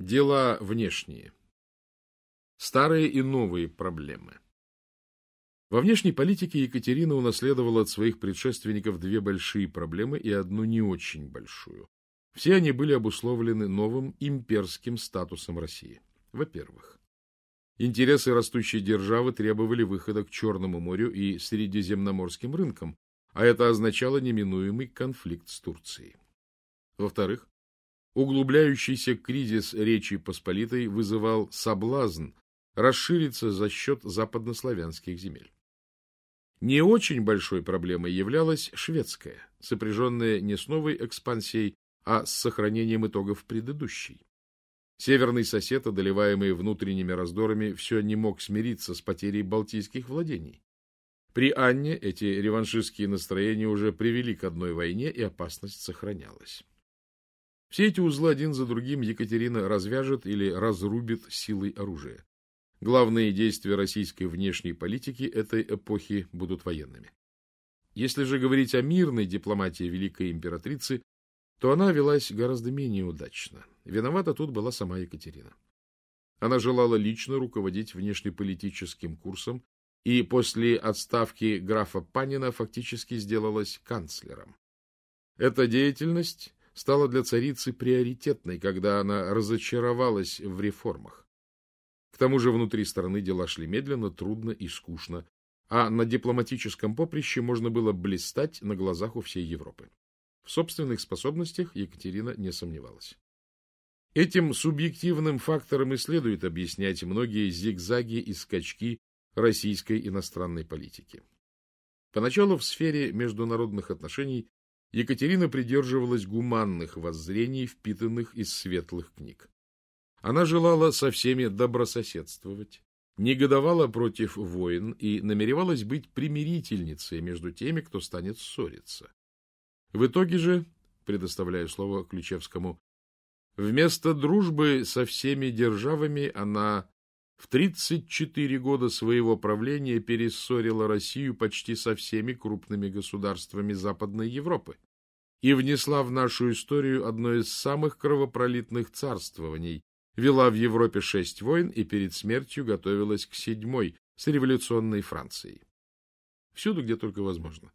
Дела внешние. Старые и новые проблемы. Во внешней политике Екатерина унаследовала от своих предшественников две большие проблемы и одну не очень большую. Все они были обусловлены новым имперским статусом России. Во-первых, интересы растущей державы требовали выхода к Черному морю и Средиземноморским рынкам, а это означало неминуемый конфликт с Турцией. Во-вторых, углубляющийся кризис Речи Посполитой вызывал соблазн расшириться за счет западнославянских земель. Не очень большой проблемой являлась шведская, сопряженная не с новой экспансией, а с сохранением итогов предыдущей. Северный сосед, одолеваемый внутренними раздорами, все не мог смириться с потерей балтийских владений. При Анне эти реваншистские настроения уже привели к одной войне, и опасность сохранялась. Все эти узлы один за другим Екатерина развяжет или разрубит силой оружия. Главные действия российской внешней политики этой эпохи будут военными. Если же говорить о мирной дипломатии великой императрицы, то она велась гораздо менее удачно. Виновата тут была сама Екатерина. Она желала лично руководить внешнеполитическим курсом и после отставки графа Панина фактически сделалась канцлером. Эта деятельность стала для царицы приоритетной, когда она разочаровалась в реформах. К тому же внутри страны дела шли медленно, трудно и скучно, а на дипломатическом поприще можно было блистать на глазах у всей Европы. В собственных способностях Екатерина не сомневалась. Этим субъективным фактором и следует объяснять многие зигзаги и скачки российской иностранной политики. Поначалу в сфере международных отношений Екатерина придерживалась гуманных воззрений, впитанных из светлых книг. Она желала со всеми добрососедствовать, негодовала против войн и намеревалась быть примирительницей между теми, кто станет ссориться. В итоге же, предоставляю слово Ключевскому, вместо дружбы со всеми державами она в 34 года своего правления перессорила Россию почти со всеми крупными государствами Западной Европы и внесла в нашу историю одно из самых кровопролитных царствований, вела в Европе шесть войн и перед смертью готовилась к седьмой с революционной Францией. Всюду, где только возможно.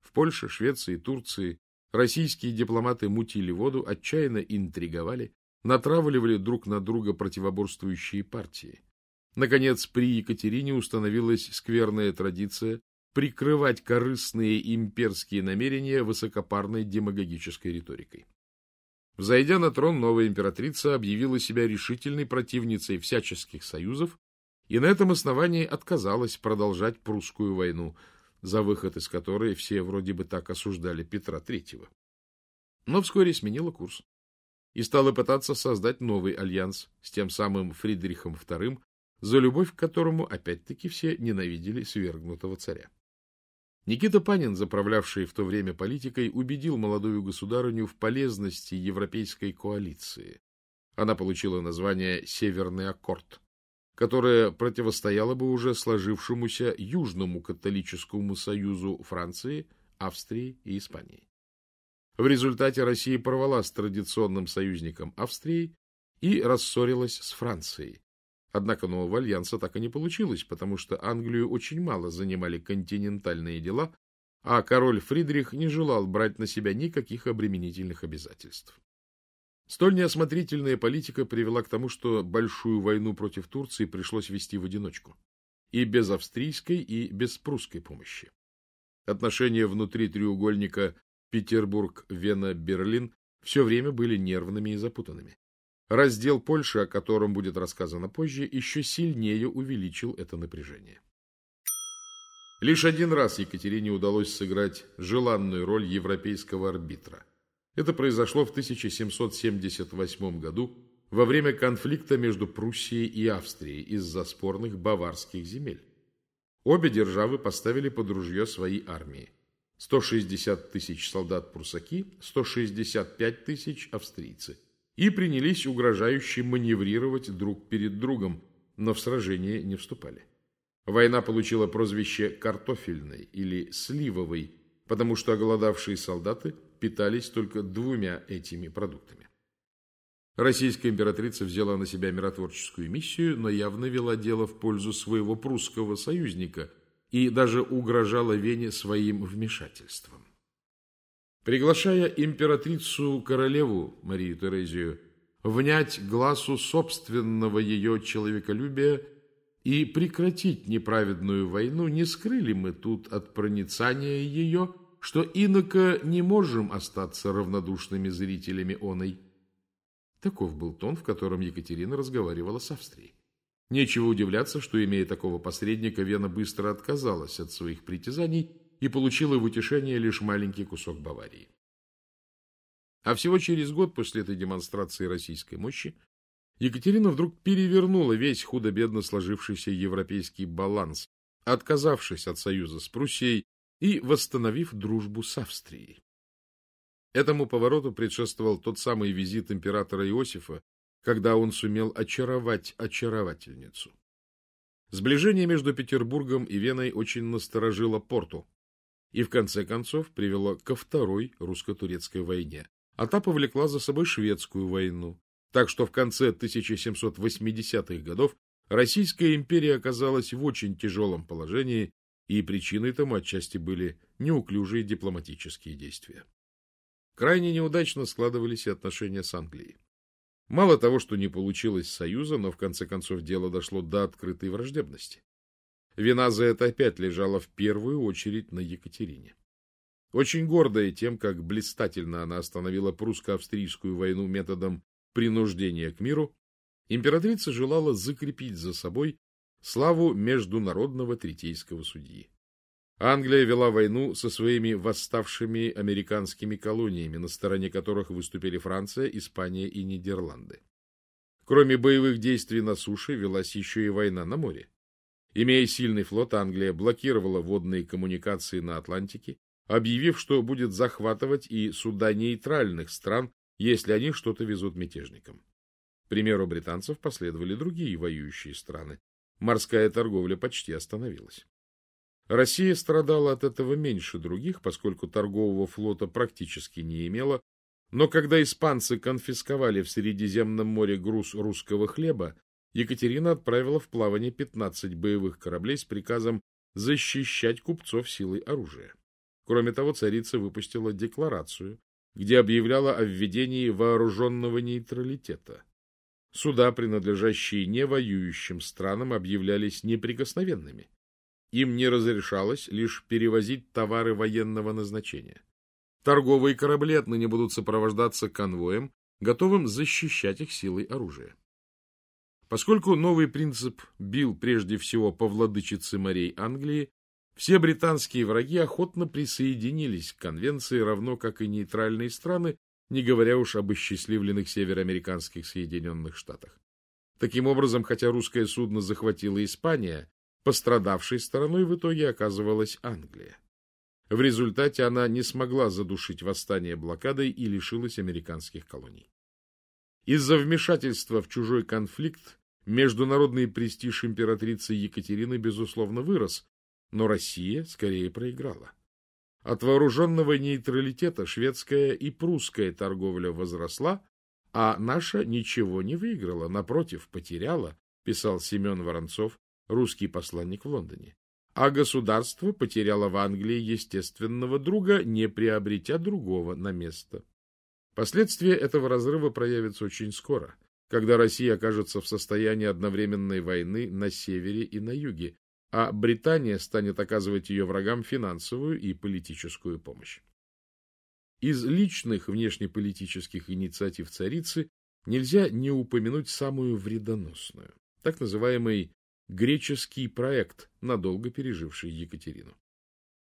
В Польше, Швеции, Турции российские дипломаты мутили воду, отчаянно интриговали, натравливали друг на друга противоборствующие партии. Наконец, при Екатерине установилась скверная традиция прикрывать корыстные имперские намерения высокопарной демагогической риторикой. Взойдя на трон, новая императрица объявила себя решительной противницей всяческих союзов и на этом основании отказалась продолжать прусскую войну, за выход из которой все вроде бы так осуждали Петра III. Но вскоре сменила курс и стала пытаться создать новый альянс с тем самым Фридрихом II, за любовь к которому опять-таки все ненавидели свергнутого царя. Никита Панин, заправлявший в то время политикой, убедил молодую государыню в полезности европейской коалиции. Она получила название «Северный аккорд», которое противостояло бы уже сложившемуся Южному католическому союзу Франции, Австрии и Испании. В результате Россия порвала с традиционным союзником Австрии и рассорилась с Францией. Однако нового альянса так и не получилось, потому что Англию очень мало занимали континентальные дела, а король Фридрих не желал брать на себя никаких обременительных обязательств. Столь неосмотрительная политика привела к тому, что большую войну против Турции пришлось вести в одиночку. И без австрийской, и без прусской помощи. Отношения внутри треугольника Петербург-Вена-Берлин все время были нервными и запутанными. Раздел Польши, о котором будет рассказано позже, еще сильнее увеличил это напряжение. Лишь один раз Екатерине удалось сыграть желанную роль европейского арбитра – это произошло в 1778 году во время конфликта между Пруссией и Австрией из-за спорных баварских земель. Обе державы поставили под ружье свои армии. 160 тысяч солдат прусаки, 165 тысяч австрийцы. И принялись угрожающе маневрировать друг перед другом, но в сражение не вступали. Война получила прозвище «картофельной» или «сливовой», потому что оголодавшие солдаты питались только двумя этими продуктами. Российская императрица взяла на себя миротворческую миссию, но явно вела дело в пользу своего прусского союзника и даже угрожала Вене своим вмешательством. Приглашая императрицу-королеву Марию Терезию внять глазу собственного ее человеколюбия и прекратить неправедную войну, не скрыли мы тут от проницания ее, что иноко не можем остаться равнодушными зрителями оной. Таков был тон, в котором Екатерина разговаривала с Австрией. Нечего удивляться, что, имея такого посредника, Вена быстро отказалась от своих притязаний и получила в утешение лишь маленький кусок Баварии. А всего через год после этой демонстрации российской мощи Екатерина вдруг перевернула весь худо-бедно сложившийся европейский баланс, отказавшись от союза с Пруссией и восстановив дружбу с Австрией. Этому повороту предшествовал тот самый визит императора Иосифа, когда он сумел очаровать очаровательницу. Сближение между Петербургом и Веной очень насторожило Порту и в конце концов привело ко второй русско-турецкой войне, а та повлекла за собой шведскую войну, так что в конце 1780-х годов Российская империя оказалась в очень тяжелом положении, и причиной тому отчасти были неуклюжие дипломатические действия. Крайне неудачно складывались и отношения с Англией. Мало того, что не получилось союза, но в конце концов дело дошло до открытой враждебности. Вина за это опять лежала в первую очередь на Екатерине. Очень гордая тем, как блистательно она остановила прусско-австрийскую войну методом принуждения к миру, императрица желала закрепить за собой славу международного третейского судьи. Англия вела войну со своими восставшими американскими колониями, на стороне которых выступили Франция, Испания и Нидерланды. Кроме боевых действий на суше, велась еще и война на море. Имея сильный флот, Англия блокировала водные коммуникации на Атлантике, объявив, что будет захватывать и суда нейтральных стран, если они что-то везут мятежникам. К примеру британцев последовали другие воюющие страны. Морская торговля почти остановилась. Россия страдала от этого меньше других, поскольку торгового флота практически не имела, но когда испанцы конфисковали в Средиземном море груз русского хлеба, Екатерина отправила в плавание 15 боевых кораблей с приказом защищать купцов силой оружия. Кроме того, царица выпустила декларацию, где объявляла о введении вооруженного нейтралитета. Суда, принадлежащие невоюющим странам, объявлялись неприкосновенными им не разрешалось лишь перевозить товары военного назначения. Торговые корабли отныне будут сопровождаться конвоем, готовым защищать их силой оружия. Поскольку новый принцип бил прежде всего по владычице морей Англии, все британские враги охотно присоединились к конвенции, равно как и нейтральные страны, не говоря уж об осчастливленных североамериканских Соединенных Штатах. Таким образом, хотя русское судно захватила Испания, Пострадавшей стороной в итоге оказывалась Англия. В результате она не смогла задушить восстание блокадой и лишилась американских колоний. Из-за вмешательства в чужой конфликт международный престиж императрицы Екатерины, безусловно, вырос, но Россия скорее проиграла. От вооруженного нейтралитета шведская и прусская торговля возросла, а наша ничего не выиграла, напротив, потеряла, писал Семен Воронцов русский посланник в Лондоне. А государство потеряло в Англии естественного друга, не приобретя другого на место. Последствия этого разрыва проявятся очень скоро, когда Россия окажется в состоянии одновременной войны на севере и на юге, а Британия станет оказывать ее врагам финансовую и политическую помощь. Из личных внешнеполитических инициатив царицы нельзя не упомянуть самую вредоносную, так называемый греческий проект, надолго переживший Екатерину.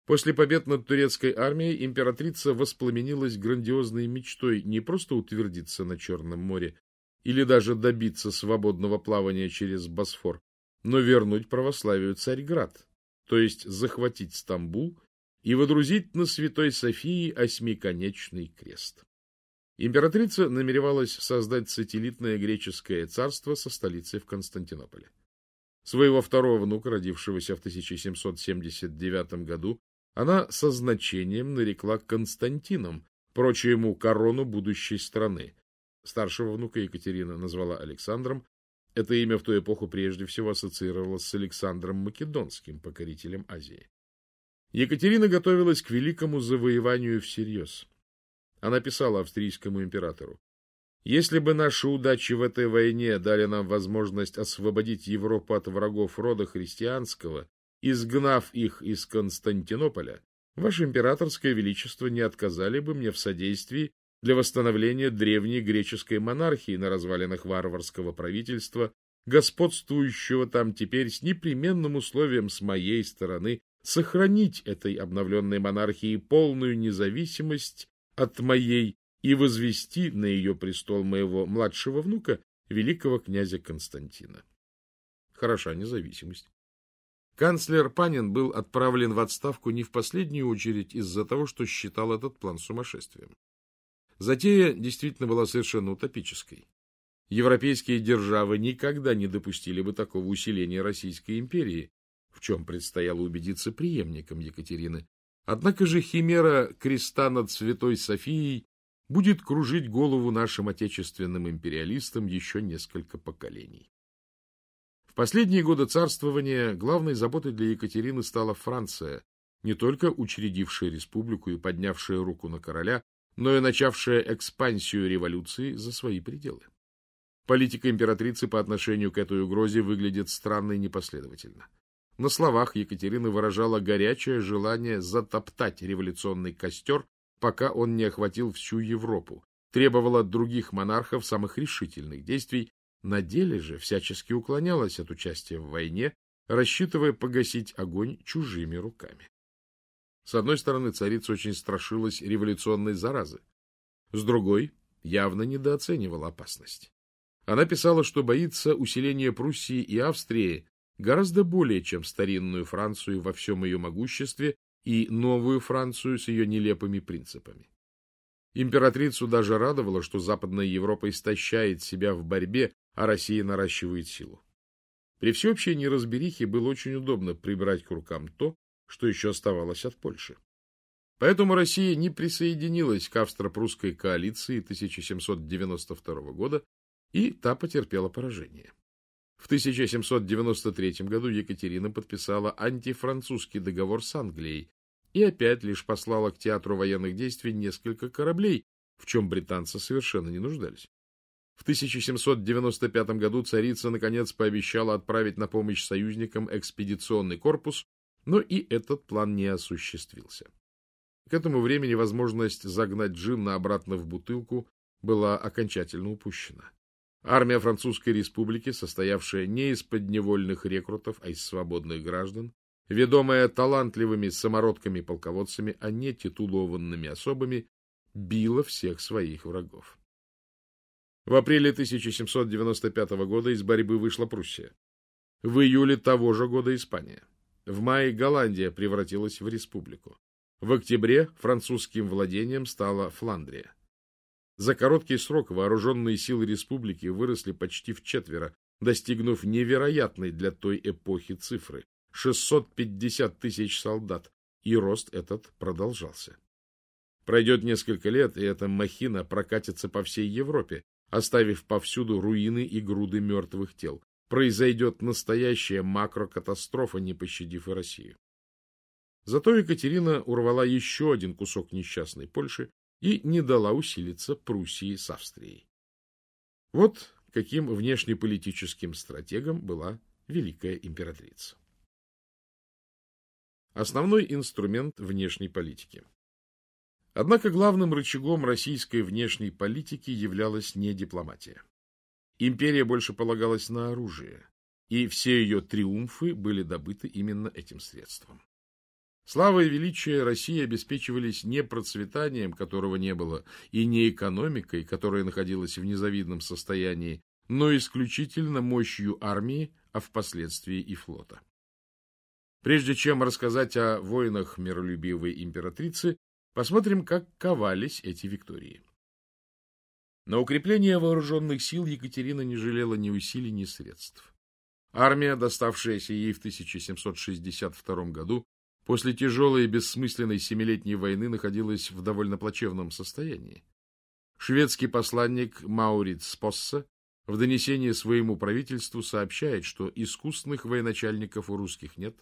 После побед над турецкой армией императрица воспламенилась грандиозной мечтой не просто утвердиться на Черном море или даже добиться свободного плавания через Босфор, но вернуть православию Царьград, то есть захватить Стамбул и водрузить на Святой Софии осьмиконечный крест. Императрица намеревалась создать сателлитное греческое царство со столицей в Константинополе. Своего второго внука, родившегося в 1779 году, она со значением нарекла Константином, проча ему корону будущей страны. Старшего внука Екатерина назвала Александром. Это имя в ту эпоху прежде всего ассоциировалось с Александром Македонским, покорителем Азии. Екатерина готовилась к великому завоеванию всерьез. Она писала австрийскому императору. Если бы наши удачи в этой войне дали нам возможность освободить Европу от врагов рода христианского, изгнав их из Константинополя, ваше императорское величество не отказали бы мне в содействии для восстановления древней греческой монархии на развалинах варварского правительства, господствующего там теперь с непременным условием с моей стороны сохранить этой обновленной монархии полную независимость от моей и возвести на ее престол моего младшего внука, великого князя Константина. Хороша независимость. Канцлер Панин был отправлен в отставку не в последнюю очередь из-за того, что считал этот план сумасшествием. Затея действительно была совершенно утопической. Европейские державы никогда не допустили бы такого усиления Российской империи, в чем предстояло убедиться преемникам Екатерины. Однако же химера креста над Святой Софией будет кружить голову нашим отечественным империалистам еще несколько поколений. Последние годы царствования главной заботой для Екатерины стала Франция, не только учредившая республику и поднявшая руку на короля, но и начавшая экспансию революции за свои пределы. Политика императрицы по отношению к этой угрозе выглядит странно и непоследовательно. На словах Екатерина выражала горячее желание затоптать революционный костер, пока он не охватил всю Европу, требовала от других монархов самых решительных действий, на деле же всячески уклонялась от участия в войне, рассчитывая погасить огонь чужими руками. С одной стороны, царица очень страшилась революционной заразы, с другой явно недооценивала опасность. Она писала, что боится усиления Пруссии и Австрии гораздо более, чем старинную Францию во всем ее могуществе и новую Францию с ее нелепыми принципами. Императрицу даже радовало, что Западная Европа истощает себя в борьбе, а Россия наращивает силу. При всеобщей неразберихе было очень удобно прибрать к рукам то, что еще оставалось от Польши. Поэтому Россия не присоединилась к австро-прусской коалиции 1792 года, и та потерпела поражение. В 1793 году Екатерина подписала антифранцузский договор с Англией и опять лишь послала к театру военных действий несколько кораблей, в чем британцы совершенно не нуждались. В 1795 году царица наконец пообещала отправить на помощь союзникам экспедиционный корпус, но и этот план не осуществился. К этому времени возможность загнать джин обратно в бутылку была окончательно упущена. Армия Французской республики, состоявшая не из подневольных рекрутов, а из свободных граждан, ведомая талантливыми самородками-полководцами, а не титулованными особами, била всех своих врагов. В апреле 1795 года из борьбы вышла Пруссия. В июле того же года Испания. В мае Голландия превратилась в республику. В октябре французским владением стала Фландрия. За короткий срок вооруженные силы республики выросли почти в четверо, достигнув невероятной для той эпохи цифры – 650 тысяч солдат, и рост этот продолжался. Пройдет несколько лет, и эта махина прокатится по всей Европе, оставив повсюду руины и груды мертвых тел. Произойдет настоящая макрокатастрофа, не пощадив и Россию. Зато Екатерина урвала еще один кусок несчастной Польши и не дала усилиться Пруссии с Австрией. Вот каким внешнеполитическим стратегом была великая императрица. Основной инструмент внешней политики. Однако главным рычагом российской внешней политики являлась не дипломатия. Империя больше полагалась на оружие, и все ее триумфы были добыты именно этим средством. Слава и величие России обеспечивались не процветанием, которого не было, и не экономикой, которая находилась в незавидном состоянии, но исключительно мощью армии, а впоследствии и флота. Прежде чем рассказать о войнах миролюбивой императрицы, посмотрим, как ковались эти виктории. На укрепление вооруженных сил Екатерина не жалела ни усилий, ни средств. Армия, доставшаяся ей в 1762 году, после тяжелой и бессмысленной семилетней войны находилась в довольно плачевном состоянии. Шведский посланник Мауриц Спосса в донесении своему правительству сообщает, что искусных военачальников у русских нет,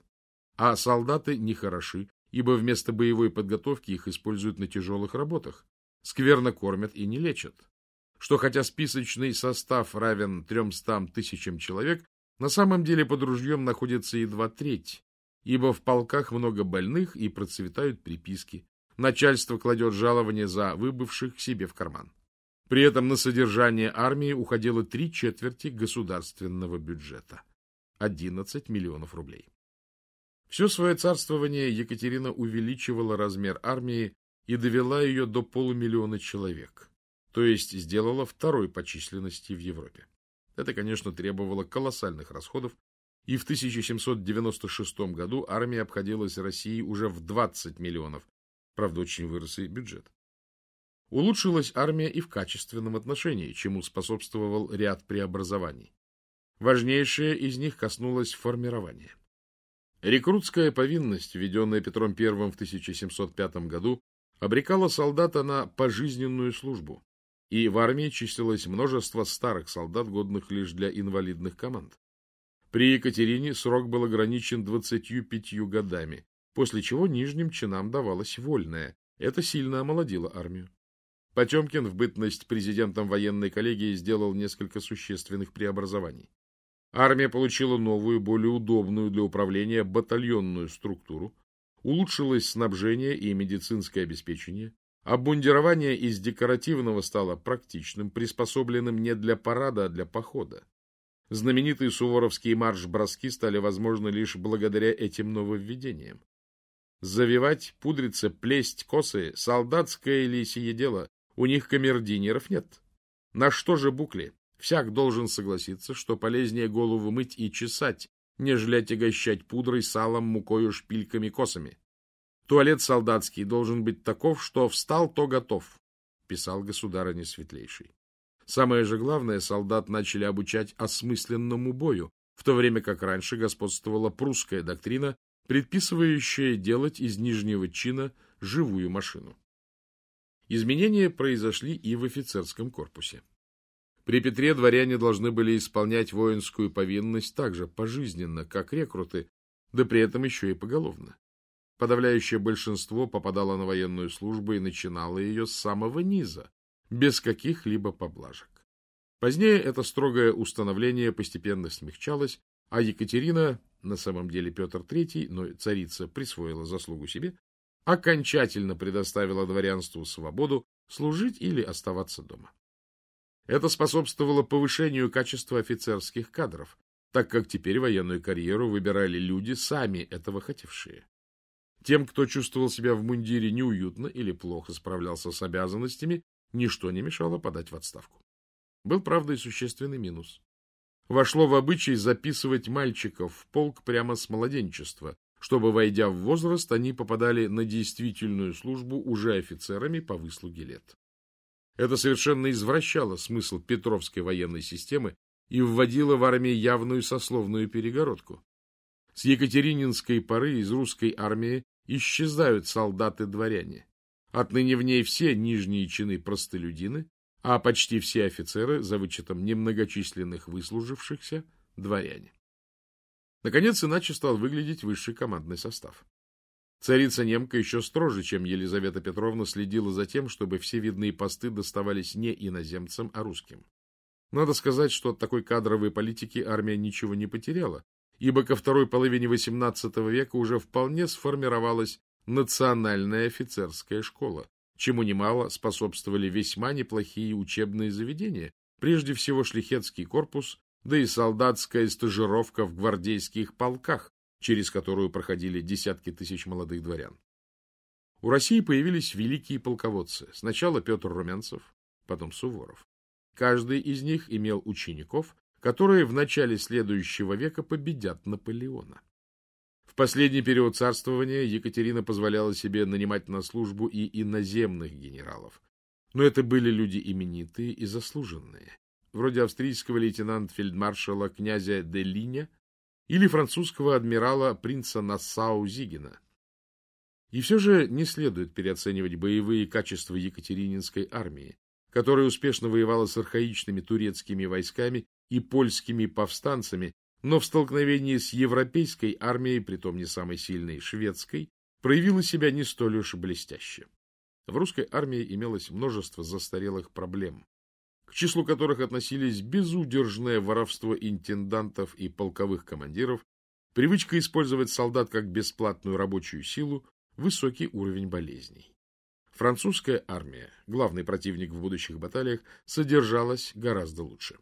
а солдаты нехороши, ибо вместо боевой подготовки их используют на тяжелых работах, скверно кормят и не лечат. Что хотя списочный состав равен 300 тысячам человек, на самом деле под ружьем находится едва треть, ибо в полках много больных и процветают приписки. Начальство кладет жалование за выбывших себе в карман. При этом на содержание армии уходило три четверти государственного бюджета – 11 миллионов рублей. Все свое царствование Екатерина увеличивала размер армии и довела ее до полумиллиона человек, то есть сделала второй по численности в Европе. Это, конечно, требовало колоссальных расходов, и в 1796 году армия обходилась России уже в 20 миллионов, правда, очень вырос и бюджет. Улучшилась армия и в качественном отношении, чему способствовал ряд преобразований. Важнейшее из них коснулось формирования. Рекрутская повинность, введенная Петром I в 1705 году, обрекала солдата на пожизненную службу, и в армии числилось множество старых солдат, годных лишь для инвалидных команд. При Екатерине срок был ограничен 25 годами, после чего нижним чинам давалось вольное. Это сильно омолодило армию. Потемкин в бытность президентом военной коллегии сделал несколько существенных преобразований. Армия получила новую, более удобную для управления батальонную структуру, улучшилось снабжение и медицинское обеспечение, обмундирование из декоративного стало практичным, приспособленным не для парада, а для похода. Знаменитые суворовские марш-броски стали возможны лишь благодаря этим нововведениям. Завивать, пудриться, плесть косы — солдатское или сие дело, у них камердинеров нет. На что же букли? Всяк должен согласиться, что полезнее голову мыть и чесать, нежели отягощать пудрой, салом, мукою, шпильками, косами. Туалет солдатский должен быть таков, что встал, то готов, писал государыня светлейший. Самое же главное, солдат начали обучать осмысленному бою, в то время как раньше господствовала прусская доктрина, предписывающая делать из нижнего чина живую машину. Изменения произошли и в офицерском корпусе. При Петре дворяне должны были исполнять воинскую повинность так же пожизненно, как рекруты, да при этом еще и поголовно. Подавляющее большинство попадало на военную службу и начинало ее с самого низа, без каких-либо поблажек. Позднее это строгое установление постепенно смягчалось, а Екатерина, на самом деле Петр III, но царица присвоила заслугу себе, окончательно предоставила дворянству свободу служить или оставаться дома. Это способствовало повышению качества офицерских кадров, так как теперь военную карьеру выбирали люди, сами этого хотевшие. Тем, кто чувствовал себя в мундире неуютно или плохо справлялся с обязанностями, ничто не мешало подать в отставку. Был, правда, и существенный минус. Вошло в обычай записывать мальчиков в полк прямо с младенчества, чтобы, войдя в возраст, они попадали на действительную службу уже офицерами по выслуге лет. Это совершенно извращало смысл Петровской военной системы и вводило в армии явную сословную перегородку. С Екатерининской поры из русской армии исчезают солдаты-дворяне. Отныне в ней все нижние чины простолюдины, а почти все офицеры, за вычетом немногочисленных выслужившихся, дворяне. Наконец, иначе стал выглядеть высший командный состав. Царица немка еще строже, чем Елизавета Петровна, следила за тем, чтобы все видные посты доставались не иноземцам, а русским. Надо сказать, что от такой кадровой политики армия ничего не потеряла, ибо ко второй половине XVIII века уже вполне сформировалась национальная офицерская школа, чему немало способствовали весьма неплохие учебные заведения, прежде всего шлихетский корпус, да и солдатская стажировка в гвардейских полках, через которую проходили десятки тысяч молодых дворян. У России появились великие полководцы. Сначала Петр Румянцев, потом Суворов. Каждый из них имел учеников, которые в начале следующего века победят Наполеона. В последний период царствования Екатерина позволяла себе нанимать на службу и иноземных генералов. Но это были люди именитые и заслуженные, вроде австрийского лейтенант-фельдмаршала князя де Линя или французского адмирала принца Нассау-Зигина. И все же не следует переоценивать боевые качества Екатерининской армии, которая успешно воевала с архаичными турецкими войсками и польскими повстанцами, но в столкновении с европейской армией, притом не самой сильной шведской, проявила себя не столь уж блестяще. В русской армии имелось множество застарелых проблем, к числу которых относились безудержное воровство интендантов и полковых командиров, привычка использовать солдат как бесплатную рабочую силу, высокий уровень болезней. Французская армия, главный противник в будущих баталиях, содержалась гораздо лучше.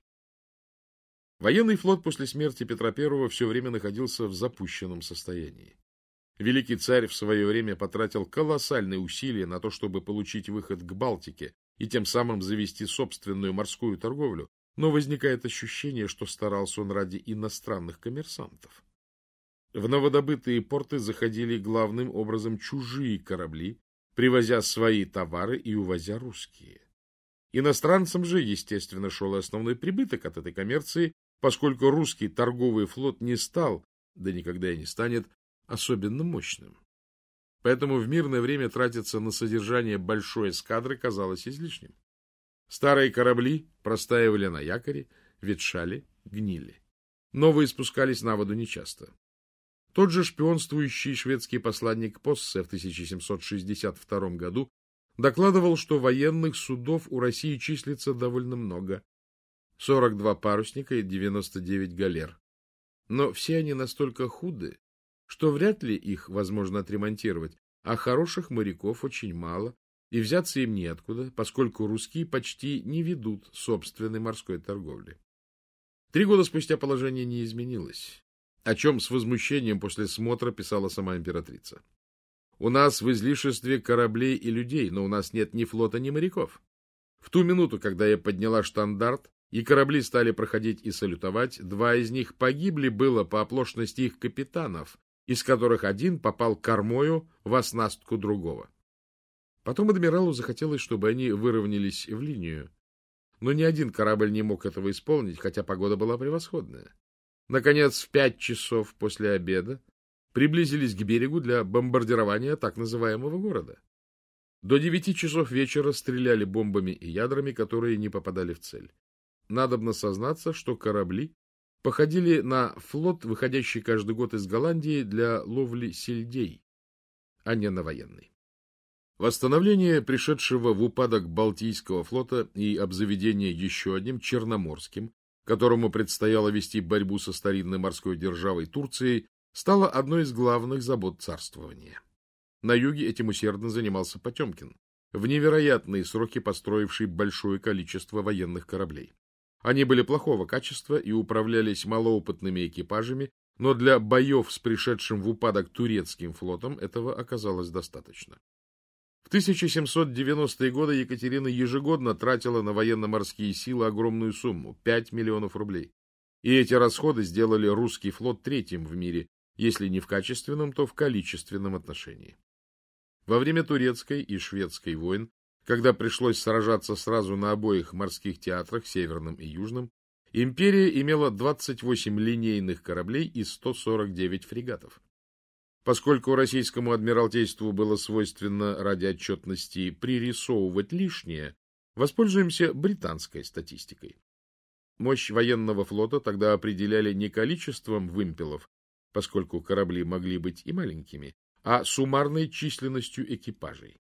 Военный флот после смерти Петра I все время находился в запущенном состоянии. Великий царь в свое время потратил колоссальные усилия на то, чтобы получить выход к Балтике и тем самым завести собственную морскую торговлю, но возникает ощущение, что старался он ради иностранных коммерсантов. В новодобытые порты заходили главным образом чужие корабли, привозя свои товары и увозя русские. Иностранцам же, естественно, шел основной прибыток от этой коммерции, поскольку русский торговый флот не стал, да никогда и не станет, особенно мощным. Поэтому в мирное время тратиться на содержание большой эскадры казалось излишним. Старые корабли простаивали на якоре, ветшали, гнили. Новые спускались на воду нечасто. Тот же шпионствующий шведский посланник Поссе в 1762 году докладывал, что военных судов у России числится довольно много. 42 парусника и 99 галер. Но все они настолько худы, что вряд ли их возможно отремонтировать, а хороших моряков очень мало, и взяться им неоткуда, поскольку русские почти не ведут собственной морской торговли. Три года спустя положение не изменилось, о чем с возмущением после смотра писала сама императрица. У нас в излишестве кораблей и людей, но у нас нет ни флота, ни моряков. В ту минуту, когда я подняла штандарт, и корабли стали проходить и салютовать, два из них погибли было по оплошности их капитанов, из которых один попал кормою в оснастку другого. Потом адмиралу захотелось, чтобы они выровнялись в линию. Но ни один корабль не мог этого исполнить, хотя погода была превосходная. Наконец, в пять часов после обеда приблизились к берегу для бомбардирования так называемого города. До девяти часов вечера стреляли бомбами и ядрами, которые не попадали в цель. Надобно сознаться, что корабли походили на флот, выходящий каждый год из Голландии для ловли сельдей, а не на военный. Восстановление пришедшего в упадок Балтийского флота и обзаведение еще одним Черноморским, которому предстояло вести борьбу со старинной морской державой Турцией, стало одной из главных забот царствования. На юге этим усердно занимался Потемкин, в невероятные сроки построивший большое количество военных кораблей. Они были плохого качества и управлялись малоопытными экипажами, но для боев с пришедшим в упадок турецким флотом этого оказалось достаточно. В 1790-е годы Екатерина ежегодно тратила на военно-морские силы огромную сумму – 5 миллионов рублей. И эти расходы сделали русский флот третьим в мире, если не в качественном, то в количественном отношении. Во время турецкой и шведской войн когда пришлось сражаться сразу на обоих морских театрах, северном и южном, империя имела 28 линейных кораблей и 149 фрегатов. Поскольку российскому адмиралтейству было свойственно ради отчетности пририсовывать лишнее, воспользуемся британской статистикой. Мощь военного флота тогда определяли не количеством вымпелов, поскольку корабли могли быть и маленькими, а суммарной численностью экипажей.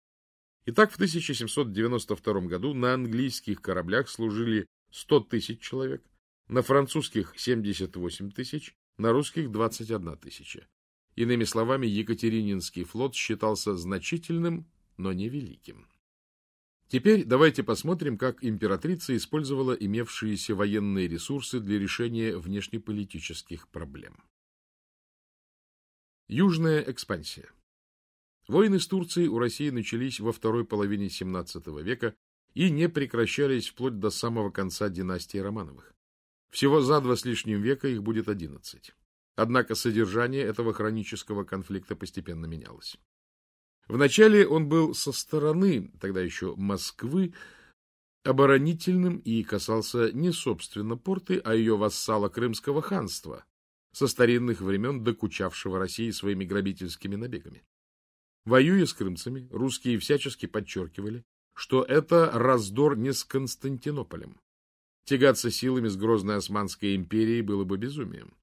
Итак, в 1792 году на английских кораблях служили 100 тысяч человек, на французских 78 тысяч, на русских 21 тысяча. Иными словами, Екатерининский флот считался значительным, но не великим. Теперь давайте посмотрим, как императрица использовала имевшиеся военные ресурсы для решения внешнеполитических проблем. Южная экспансия Войны с Турцией у России начались во второй половине XVII века и не прекращались вплоть до самого конца династии Романовых. Всего за два с лишним века их будет одиннадцать. Однако содержание этого хронического конфликта постепенно менялось. Вначале он был со стороны, тогда еще Москвы, оборонительным и касался не собственно порты, а ее вассала Крымского ханства, со старинных времен докучавшего России своими грабительскими набегами. Воюя с крымцами, русские всячески подчеркивали, что это раздор не с Константинополем. Тягаться силами с грозной Османской империей было бы безумием.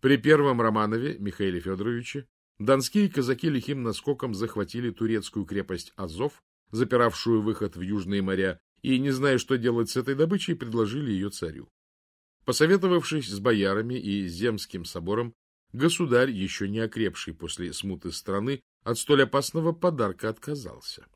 При первом Романове Михаиле Федоровиче донские казаки лихим наскоком захватили турецкую крепость Азов, запиравшую выход в южные моря, и, не зная, что делать с этой добычей, предложили ее царю. Посоветовавшись с боярами и земским собором, государь, еще не окрепший после смуты страны, от столь опасного подарка отказался.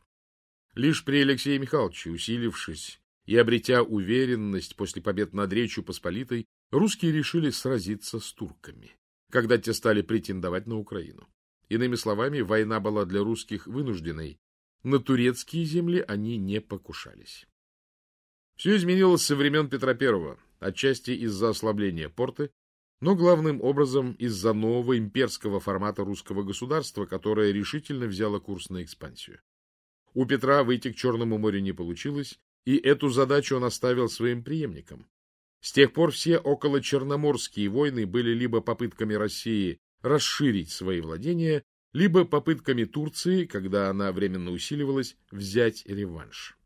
Лишь при Алексее Михайловиче, усилившись и обретя уверенность после побед над Речью Посполитой, русские решили сразиться с турками, когда те стали претендовать на Украину. Иными словами, война была для русских вынужденной, на турецкие земли они не покушались. Все изменилось со времен Петра I, отчасти из-за ослабления порты, но главным образом из-за нового имперского формата русского государства, которое решительно взяло курс на экспансию. У Петра выйти к Черному морю не получилось, и эту задачу он оставил своим преемникам. С тех пор все околочерноморские войны были либо попытками России расширить свои владения, либо попытками Турции, когда она временно усиливалась, взять реванш.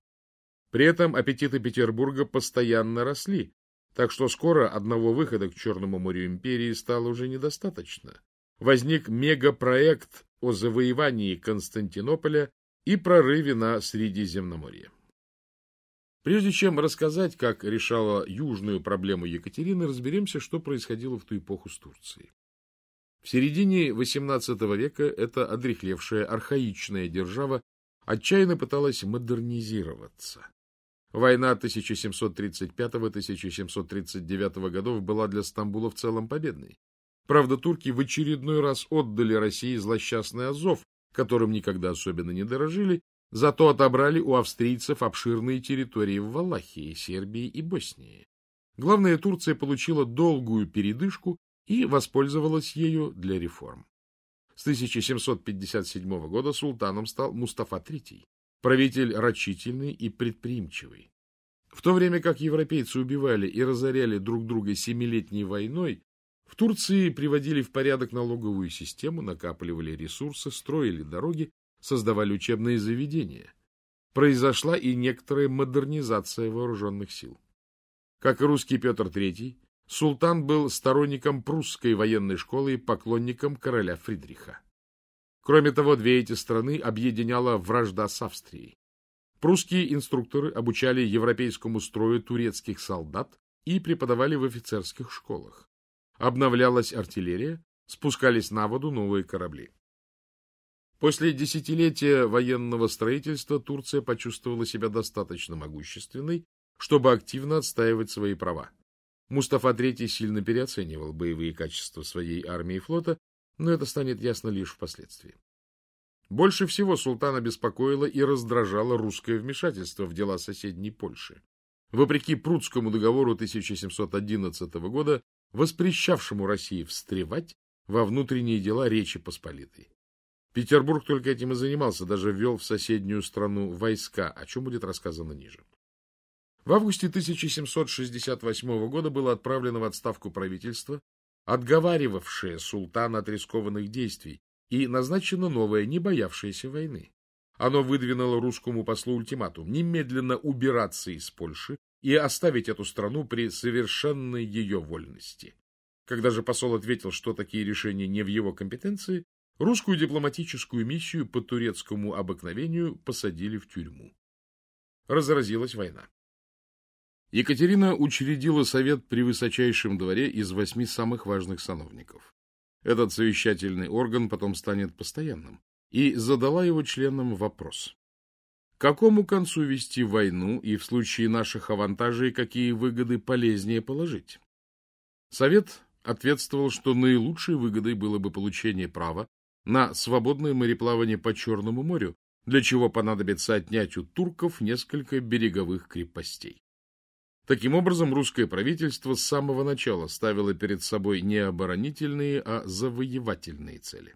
При этом аппетиты Петербурга постоянно росли, так что скоро одного выхода к Черному морю империи стало уже недостаточно. Возник мегапроект о завоевании Константинополя и прорыве на Средиземноморье. Прежде чем рассказать, как решала южную проблему Екатерины, разберемся, что происходило в ту эпоху с Турцией. В середине XVIII века эта одрехлевшая архаичная держава отчаянно пыталась модернизироваться. Война 1735-1739 годов была для Стамбула в целом победной. Правда, турки в очередной раз отдали России злосчастный Азов, которым никогда особенно не дорожили, зато отобрали у австрийцев обширные территории в Валахии, Сербии и Боснии. Главное, Турция получила долгую передышку и воспользовалась ею для реформ. С 1757 года султаном стал Мустафа III, правитель рачительный и предприимчивый. В то время как европейцы убивали и разоряли друг друга семилетней войной, в Турции приводили в порядок налоговую систему, накапливали ресурсы, строили дороги, создавали учебные заведения. Произошла и некоторая модернизация вооруженных сил. Как и русский Петр III, султан был сторонником прусской военной школы и поклонником короля Фридриха. Кроме того, две эти страны объединяла вражда с Австрией. Прусские инструкторы обучали европейскому строю турецких солдат и преподавали в офицерских школах. Обновлялась артиллерия, спускались на воду новые корабли. После десятилетия военного строительства Турция почувствовала себя достаточно могущественной, чтобы активно отстаивать свои права. Мустафа III сильно переоценивал боевые качества своей армии и флота но это станет ясно лишь впоследствии. Больше всего султана беспокоило и раздражало русское вмешательство в дела соседней Польши. Вопреки Прудскому договору 1711 года, воспрещавшему России встревать во внутренние дела Речи Посполитой. Петербург только этим и занимался, даже ввел в соседнюю страну войска, о чем будет рассказано ниже. В августе 1768 года было отправлено в отставку правительство, отговаривавшее султана от рискованных действий, и назначено новое, не боявшееся войны. Оно выдвинуло русскому послу ультиматум немедленно убираться из Польши и оставить эту страну при совершенной ее вольности. Когда же посол ответил, что такие решения не в его компетенции, русскую дипломатическую миссию по турецкому обыкновению посадили в тюрьму. Разразилась война. Екатерина учредила совет при высочайшем дворе из восьми самых важных сановников. Этот совещательный орган потом станет постоянным, и задала его членам вопрос. К какому концу вести войну и в случае наших авантажей какие выгоды полезнее положить? Совет ответствовал, что наилучшей выгодой было бы получение права на свободное мореплавание по Черному морю, для чего понадобится отнять у турков несколько береговых крепостей. Таким образом, русское правительство с самого начала ставило перед собой не оборонительные, а завоевательные цели.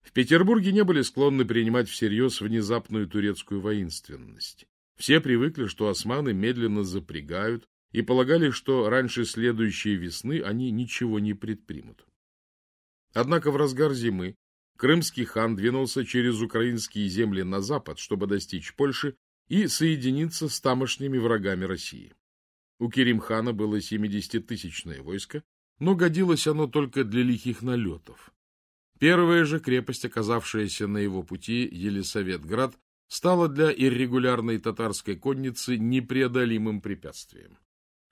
В Петербурге не были склонны принимать всерьез внезапную турецкую воинственность. Все привыкли, что османы медленно запрягают, и полагали, что раньше следующей весны они ничего не предпримут. Однако в разгар зимы крымский хан двинулся через украинские земли на запад, чтобы достичь Польши и соединиться с тамошними врагами России. У Керим-хана было 70-тысячное войско, но годилось оно только для лихих налетов. Первая же крепость, оказавшаяся на его пути, Елисаветград, стала для иррегулярной татарской конницы непреодолимым препятствием.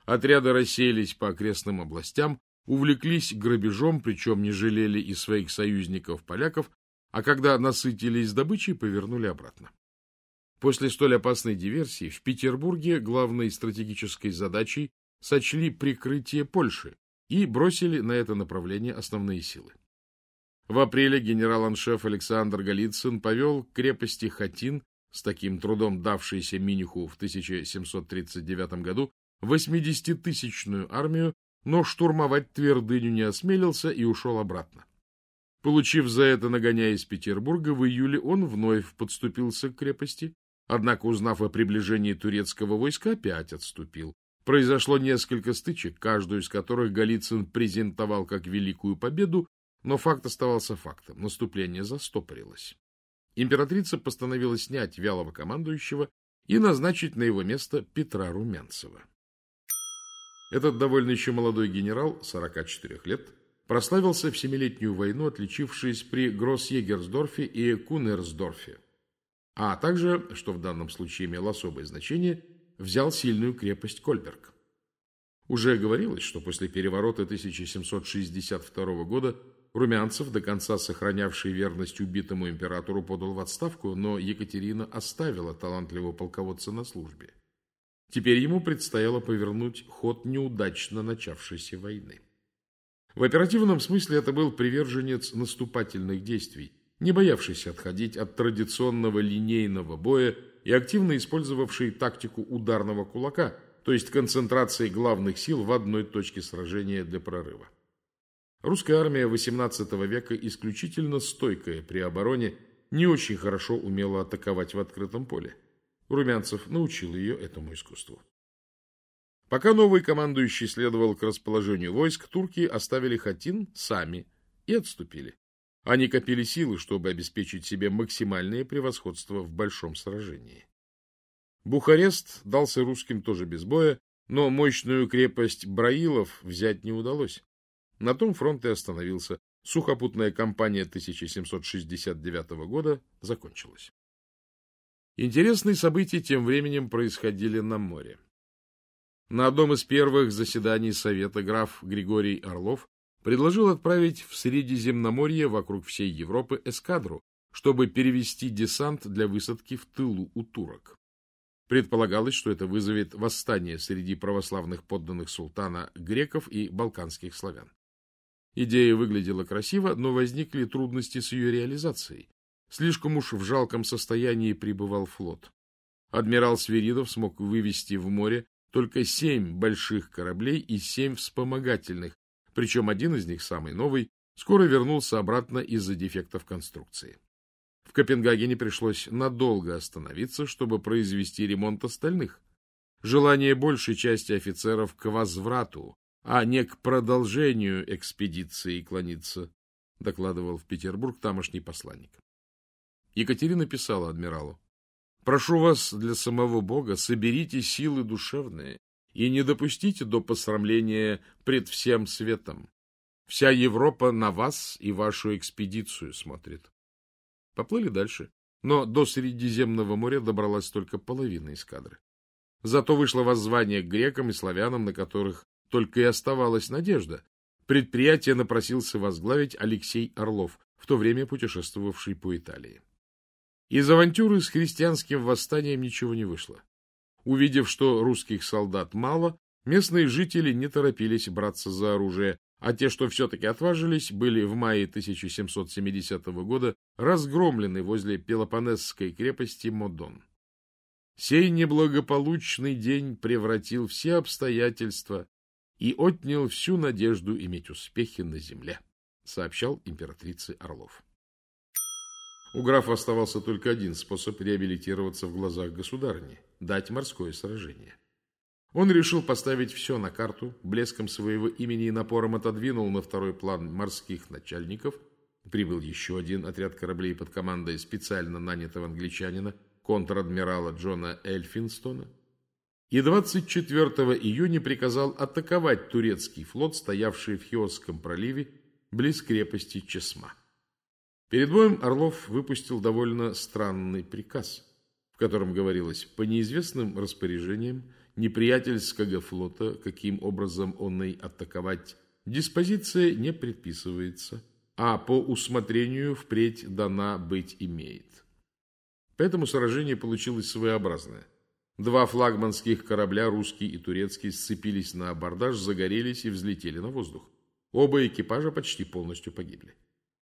Отряды рассеялись по окрестным областям, увлеклись грабежом, причем не жалели и своих союзников-поляков, а когда насытились добычей, повернули обратно. После столь опасной диверсии в Петербурге главной стратегической задачей сочли прикрытие Польши и бросили на это направление основные силы. В апреле генерал-аншеф Александр Голицын повел к крепости Хатин, с таким трудом давшейся Миниху в 1739 году, 80-тысячную армию, но штурмовать твердыню не осмелился и ушел обратно. Получив за это нагоняя из Петербурга, в июле он вновь подступился к крепости, однако, узнав о приближении турецкого войска, опять отступил. Произошло несколько стычек, каждую из которых Голицын презентовал как великую победу, но факт оставался фактом. Наступление застопорилось. Императрица постановила снять вялого командующего и назначить на его место Петра Румянцева. Этот довольно еще молодой генерал, 44 лет, прославился в Семилетнюю войну, отличившись при Гроссьегерсдорфе и Кунерсдорфе, а также, что в данном случае имело особое значение, взял сильную крепость Кольберг. Уже говорилось, что после переворота 1762 года Румянцев, до конца сохранявший верность убитому императору, подал в отставку, но Екатерина оставила талантливого полководца на службе. Теперь ему предстояло повернуть ход неудачно начавшейся войны. В оперативном смысле это был приверженец наступательных действий, не боявшийся отходить от традиционного линейного боя и активно использовавший тактику ударного кулака, то есть концентрации главных сил в одной точке сражения для прорыва. Русская армия XVIII века исключительно стойкая при обороне, не очень хорошо умела атаковать в открытом поле. Румянцев научил ее этому искусству. Пока новый командующий следовал к расположению войск, турки оставили Хатин сами и отступили. Они копили силы, чтобы обеспечить себе максимальное превосходство в большом сражении. Бухарест дался русским тоже без боя, но мощную крепость Браилов взять не удалось. На том фронт и остановился. Сухопутная кампания 1769 года закончилась. Интересные события тем временем происходили на море. На одном из первых заседаний Совета граф Григорий Орлов предложил отправить в Средиземноморье вокруг всей Европы эскадру, чтобы перевести десант для высадки в тылу у турок. Предполагалось, что это вызовет восстание среди православных подданных султана греков и балканских славян. Идея выглядела красиво, но возникли трудности с ее реализацией. Слишком уж в жалком состоянии пребывал флот. Адмирал Свиридов смог вывести в море только семь больших кораблей и семь вспомогательных, причем один из них, самый новый, скоро вернулся обратно из-за дефектов конструкции. В Копенгагене пришлось надолго остановиться, чтобы произвести ремонт остальных. Желание большей части офицеров к возврату, а не к продолжению экспедиции клониться, докладывал в Петербург тамошний посланник. Екатерина писала адмиралу, «Прошу вас для самого Бога, соберите силы душевные и не допустите до посрамления пред всем светом. Вся Европа на вас и вашу экспедицию смотрит». Поплыли дальше, но до Средиземного моря добралась только половина эскадры. Зато вышло воззвание к грекам и славянам, на которых только и оставалась надежда. Предприятие напросился возглавить Алексей Орлов, в то время путешествовавший по Италии. Из авантюры с христианским восстанием ничего не вышло. Увидев, что русских солдат мало, местные жители не торопились браться за оружие, а те, что все-таки отважились, были в мае 1770 года разгромлены возле Пелопонесской крепости Модон. Сей неблагополучный день превратил все обстоятельства и отнял всю надежду иметь успехи на земле, сообщал императрице Орлов. У графа оставался только один способ реабилитироваться в глазах государни – дать морское сражение. Он решил поставить все на карту, блеском своего имени и напором отодвинул на второй план морских начальников, прибыл еще один отряд кораблей под командой специально нанятого англичанина, контр-адмирала Джона Эльфинстона, и 24 июня приказал атаковать турецкий флот, стоявший в Хиосском проливе близ крепости Чесма. Перед боем Орлов выпустил довольно странный приказ, в котором говорилось «по неизвестным распоряжениям неприятельского флота, каким образом он и атаковать, диспозиция не предписывается, а по усмотрению впредь дана быть имеет». Поэтому сражение получилось своеобразное. Два флагманских корабля, русский и турецкий, сцепились на абордаж, загорелись и взлетели на воздух. Оба экипажа почти полностью погибли.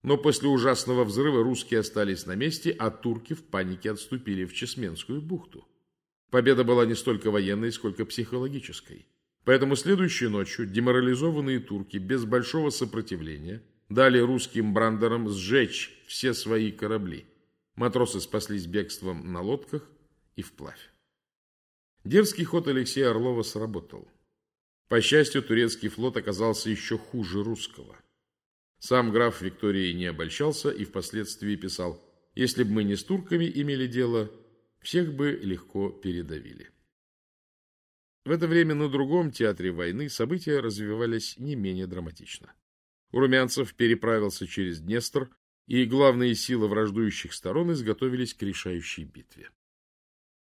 Но после ужасного взрыва русские остались на месте, а турки в панике отступили в Чесменскую бухту. Победа была не столько военной, сколько психологической. Поэтому следующей ночью деморализованные турки без большого сопротивления дали русским брандерам сжечь все свои корабли. Матросы спаслись бегством на лодках и вплавь. Дерзкий ход Алексея Орлова сработал. По счастью, турецкий флот оказался еще хуже русского. Сам граф Виктории не обольщался и впоследствии писал, «Если бы мы не с турками имели дело, всех бы легко передавили». В это время на другом театре войны события развивались не менее драматично. Румянцев переправился через Днестр, и главные силы враждующих сторон изготовились к решающей битве.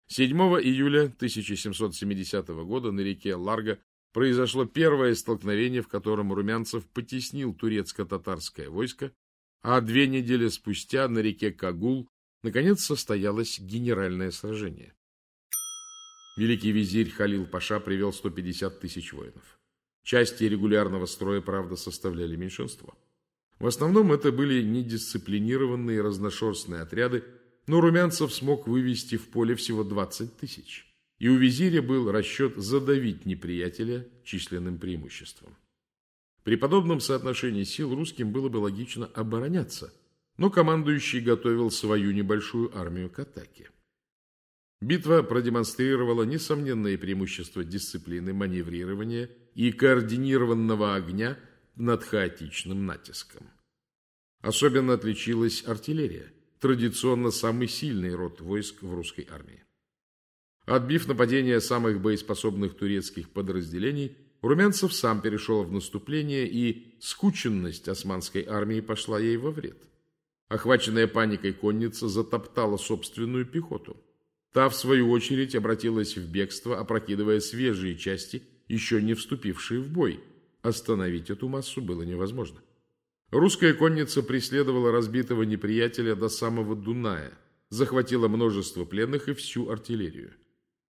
7 июля 1770 года на реке Ларго произошло первое столкновение, в котором Румянцев потеснил турецко-татарское войско, а две недели спустя на реке Кагул наконец состоялось генеральное сражение. Великий визирь Халил Паша привел 150 тысяч воинов. Части регулярного строя, правда, составляли меньшинство. В основном это были недисциплинированные разношерстные отряды, но Румянцев смог вывести в поле всего 20 тысяч. И у визиря был расчет задавить неприятеля численным преимуществом. При подобном соотношении сил русским было бы логично обороняться, но командующий готовил свою небольшую армию к атаке. Битва продемонстрировала несомненное преимущество дисциплины маневрирования и координированного огня над хаотичным натиском. Особенно отличилась артиллерия традиционно самый сильный род войск в русской армии. Отбив нападение самых боеспособных турецких подразделений, Румянцев сам перешел в наступление, и скученность османской армии пошла ей во вред. Охваченная паникой конница затоптала собственную пехоту. Та, в свою очередь, обратилась в бегство, опрокидывая свежие части, еще не вступившие в бой. Остановить эту массу было невозможно. Русская конница преследовала разбитого неприятеля до самого Дуная, захватила множество пленных и всю артиллерию.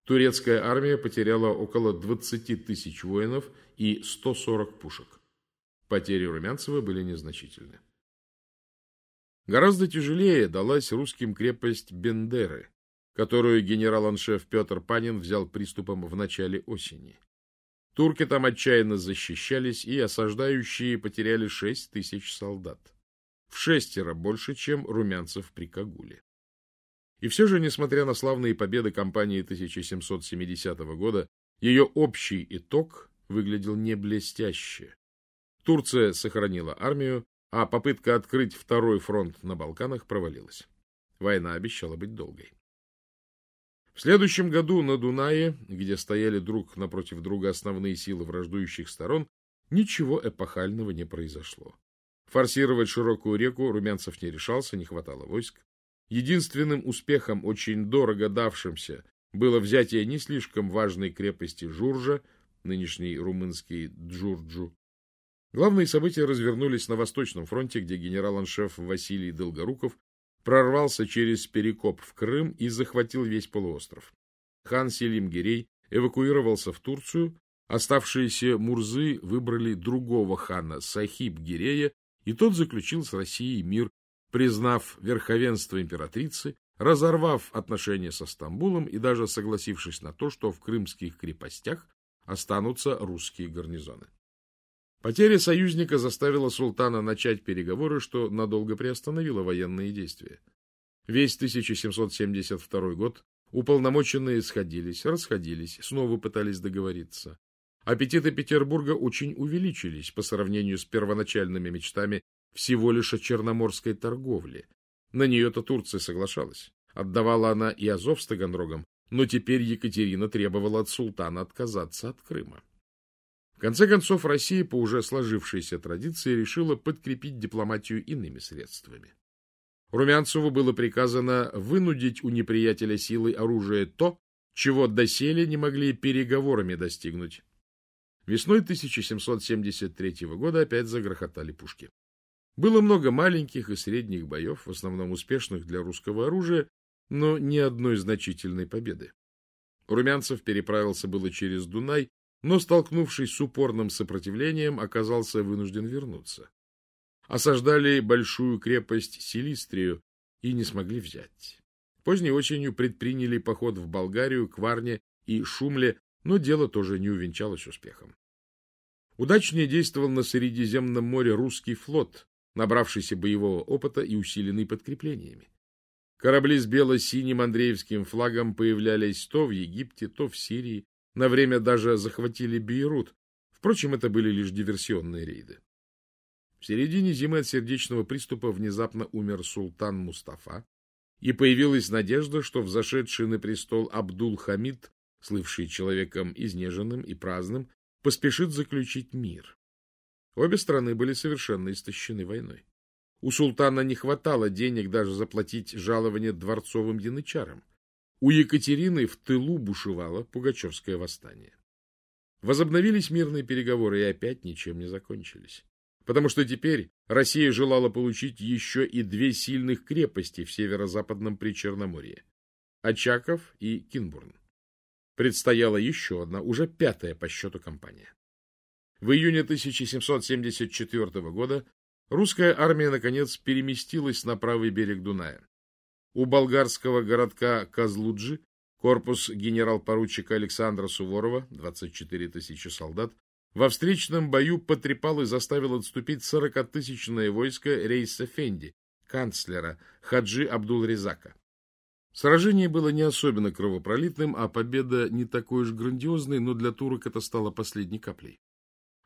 Турецкая армия потеряла около 20 тысяч воинов и 140 пушек. Потери Румянцева были незначительны. Гораздо тяжелее далась русским крепость Бендеры, которую генерал-аншеф Петр Панин взял приступом в начале осени. Турки там отчаянно защищались, и осаждающие потеряли шесть тысяч солдат. В шестеро больше, чем румянцев при Кагуле. И все же, несмотря на славные победы кампании 1770 года, ее общий итог выглядел не блестяще. Турция сохранила армию, а попытка открыть второй фронт на Балканах провалилась. Война обещала быть долгой. В следующем году на Дунае, где стояли друг напротив друга основные силы враждующих сторон, ничего эпохального не произошло. Форсировать широкую реку Румянцев не решался, не хватало войск. Единственным успехом, очень дорого давшимся, было взятие не слишком важной крепости Журжа, нынешний румынский Джурджу. Главные события развернулись на Восточном фронте, где генерал-аншеф Василий Долгоруков прорвался через Перекоп в Крым и захватил весь полуостров. Хан Селим Гирей эвакуировался в Турцию, оставшиеся Мурзы выбрали другого хана Сахиб Гирея, и тот заключил с Россией мир, признав верховенство императрицы, разорвав отношения со Стамбулом и даже согласившись на то, что в крымских крепостях останутся русские гарнизоны. Потеря союзника заставила султана начать переговоры, что надолго приостановило военные действия. Весь 1772 год уполномоченные сходились, расходились, снова пытались договориться. Аппетиты Петербурга очень увеличились по сравнению с первоначальными мечтами всего лишь о черноморской торговле. На нее-то Турция соглашалась. Отдавала она и Азов с Таганрогом, но теперь Екатерина требовала от султана отказаться от Крыма. В конце концов, Россия по уже сложившейся традиции решила подкрепить дипломатию иными средствами. Румянцеву было приказано вынудить у неприятеля силой оружия то, чего доселе не могли переговорами достигнуть. Весной 1773 года опять загрохотали пушки. Было много маленьких и средних боев, в основном успешных для русского оружия, но ни одной значительной победы. Румянцев переправился было через Дунай, но, столкнувшись с упорным сопротивлением, оказался вынужден вернуться. Осаждали большую крепость Силистрию и не смогли взять. Поздней осенью предприняли поход в Болгарию, Кварне и Шумле, но дело тоже не увенчалось успехом. Удачнее действовал на Средиземном море русский флот, набравшийся боевого опыта и усиленный подкреплениями. Корабли с бело-синим Андреевским флагом появлялись то в Египте, то в Сирии, на время даже захватили Бейрут, впрочем, это были лишь диверсионные рейды. В середине зимы от сердечного приступа внезапно умер султан Мустафа, и появилась надежда, что взошедший на престол Абдул-Хамид, слывший человеком изнеженным и праздным, поспешит заключить мир. Обе страны были совершенно истощены войной. У султана не хватало денег даже заплатить жалование дворцовым янычарам. У Екатерины в тылу бушевало Пугачевское восстание. Возобновились мирные переговоры и опять ничем не закончились потому что теперь Россия желала получить еще и две сильных крепости в северо-западном Причерноморье – Очаков и Кинбурн. Предстояла еще одна, уже пятая по счету кампания. В июне 1774 года русская армия, наконец, переместилась на правый берег Дуная. У болгарского городка Казлуджи корпус генерал-поручика Александра Суворова, 24 тысячи солдат, во встречном бою потрепал и заставил отступить сорокатысячное войско Рейса Фенди, канцлера Хаджи Абдул-Резака. Сражение было не особенно кровопролитным, а победа не такой уж грандиозной, но для турок это стало последней каплей.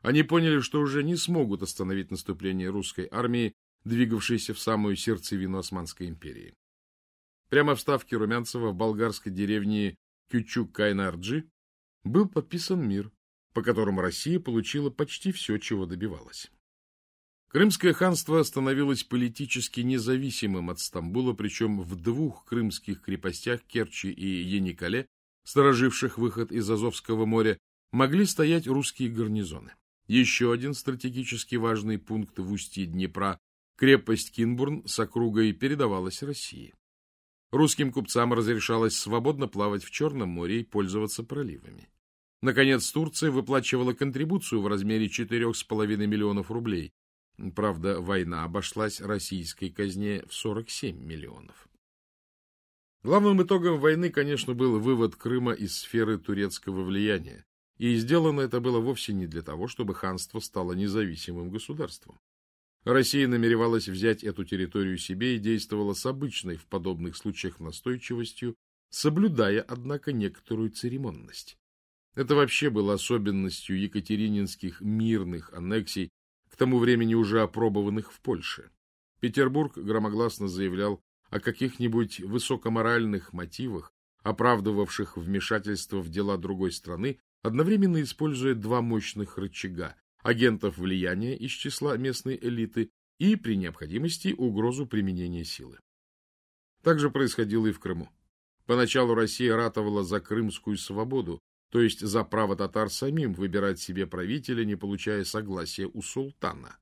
Они поняли, что уже не смогут остановить наступление русской армии, двигавшейся в самую сердцевину Османской империи. Прямо в ставке Румянцева в болгарской деревне Кючук-Кайнарджи был подписан мир, по которым Россия получила почти все, чего добивалась. Крымское ханство становилось политически независимым от Стамбула, причем в двух крымских крепостях Керчи и Еникале, стороживших выход из Азовского моря, могли стоять русские гарнизоны. Еще один стратегически важный пункт в устье Днепра, крепость Кинбурн с округой, передавалась России. Русским купцам разрешалось свободно плавать в Черном море и пользоваться проливами. Наконец, Турция выплачивала контрибуцию в размере 4,5 миллионов рублей. Правда, война обошлась российской казне в 47 миллионов. Главным итогом войны, конечно, был вывод Крыма из сферы турецкого влияния, и сделано это было вовсе не для того, чтобы ханство стало независимым государством. Россия намеревалась взять эту территорию себе и действовала с обычной в подобных случаях настойчивостью, соблюдая, однако, некоторую церемонность. Это вообще было особенностью екатерининских мирных аннексий, к тому времени уже опробованных в Польше. Петербург громогласно заявлял о каких-нибудь высокоморальных мотивах, оправдывавших вмешательство в дела другой страны, одновременно используя два мощных рычага – агентов влияния из числа местной элиты и, при необходимости, угрозу применения силы. Так же происходило и в Крыму. Поначалу Россия ратовала за крымскую свободу, то есть за право татар самим выбирать себе правителя, не получая согласия у султана.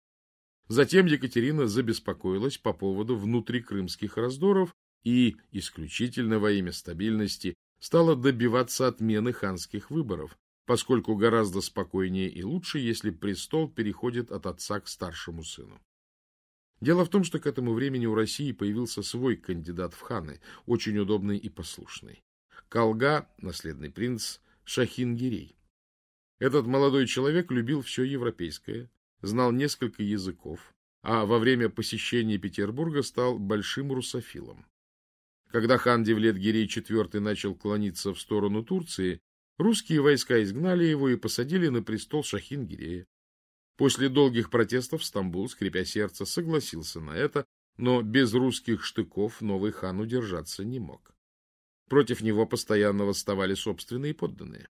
Затем Екатерина забеспокоилась по поводу внутрикрымских раздоров и, исключительно во имя стабильности, стала добиваться отмены ханских выборов, поскольку гораздо спокойнее и лучше, если престол переходит от отца к старшему сыну. Дело в том, что к этому времени у России появился свой кандидат в ханы, очень удобный и послушный. Калга, наследный принц, Шахингирей. Этот молодой человек любил все европейское, знал несколько языков, а во время посещения Петербурга стал большим русофилом. Когда хан Девлет-Гирей IV начал клониться в сторону Турции, русские войска изгнали его и посадили на престол Шахингирея. После долгих протестов Стамбул, скрипя сердце, согласился на это, но без русских штыков новый хан удержаться не мог. Против него постоянно восставали собственные подданные.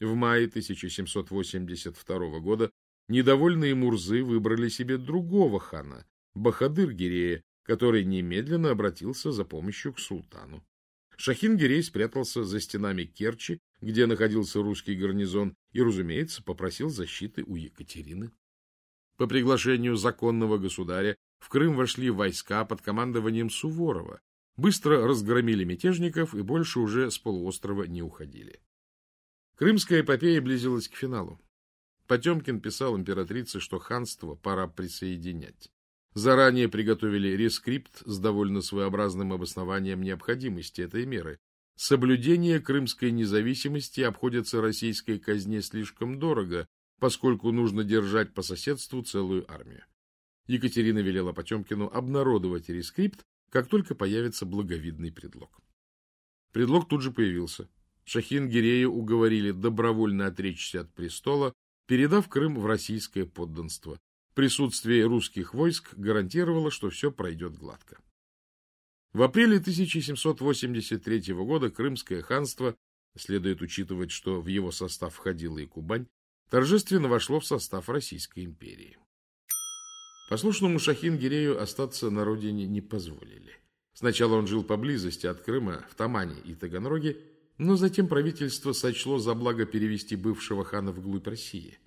В мае 1782 года недовольные Мурзы выбрали себе другого хана, Бахадыр-Гирея, который немедленно обратился за помощью к султану. Шахин-Гирей спрятался за стенами Керчи, где находился русский гарнизон, и, разумеется, попросил защиты у Екатерины. По приглашению законного государя в Крым вошли войска под командованием Суворова, быстро разгромили мятежников и больше уже с полуострова не уходили. Крымская эпопея близилась к финалу. Потемкин писал императрице, что ханство пора присоединять. Заранее приготовили рескрипт с довольно своеобразным обоснованием необходимости этой меры. Соблюдение крымской независимости обходится российской казне слишком дорого, поскольку нужно держать по соседству целую армию. Екатерина велела Потемкину обнародовать рескрипт, как только появится благовидный предлог. Предлог тут же появился. Шахин Гирея уговорили добровольно отречься от престола, передав Крым в российское подданство. Присутствие русских войск гарантировало, что все пройдет гладко. В апреле 1783 года Крымское ханство, следует учитывать, что в его состав входила и Кубань, торжественно вошло в состав Российской империи. Послушному Шахин-Гирею остаться на родине не позволили. Сначала он жил поблизости от Крыма, в Тамане и Таганроге, но затем правительство сочло за благо перевести бывшего хана вглубь России.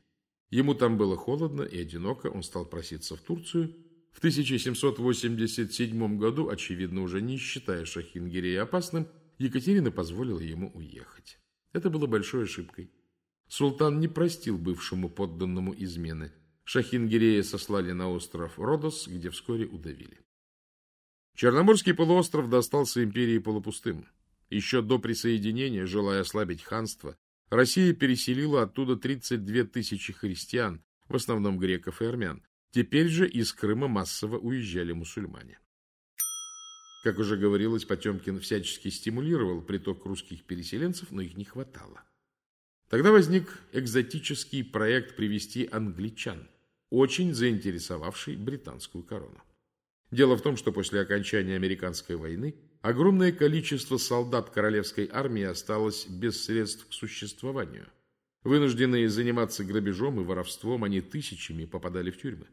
Ему там было холодно и одиноко, он стал проситься в Турцию. В 1787 году, очевидно, уже не считая Шахин-Гирея опасным, Екатерина позволила ему уехать. Это было большой ошибкой. Султан не простил бывшему подданному измены – Шахингирея сослали на остров Родос, где вскоре удавили. Черноморский полуостров достался империи полупустым. Еще до присоединения, желая ослабить ханство, Россия переселила оттуда 32 тысячи христиан, в основном греков и армян. Теперь же из Крыма массово уезжали мусульмане. Как уже говорилось, Потемкин всячески стимулировал приток русских переселенцев, но их не хватало. Тогда возник экзотический проект привести англичан, очень заинтересовавший британскую корону. Дело в том, что после окончания американской войны огромное количество солдат королевской армии осталось без средств к существованию. Вынужденные заниматься грабежом и воровством, они тысячами попадали в тюрьмы.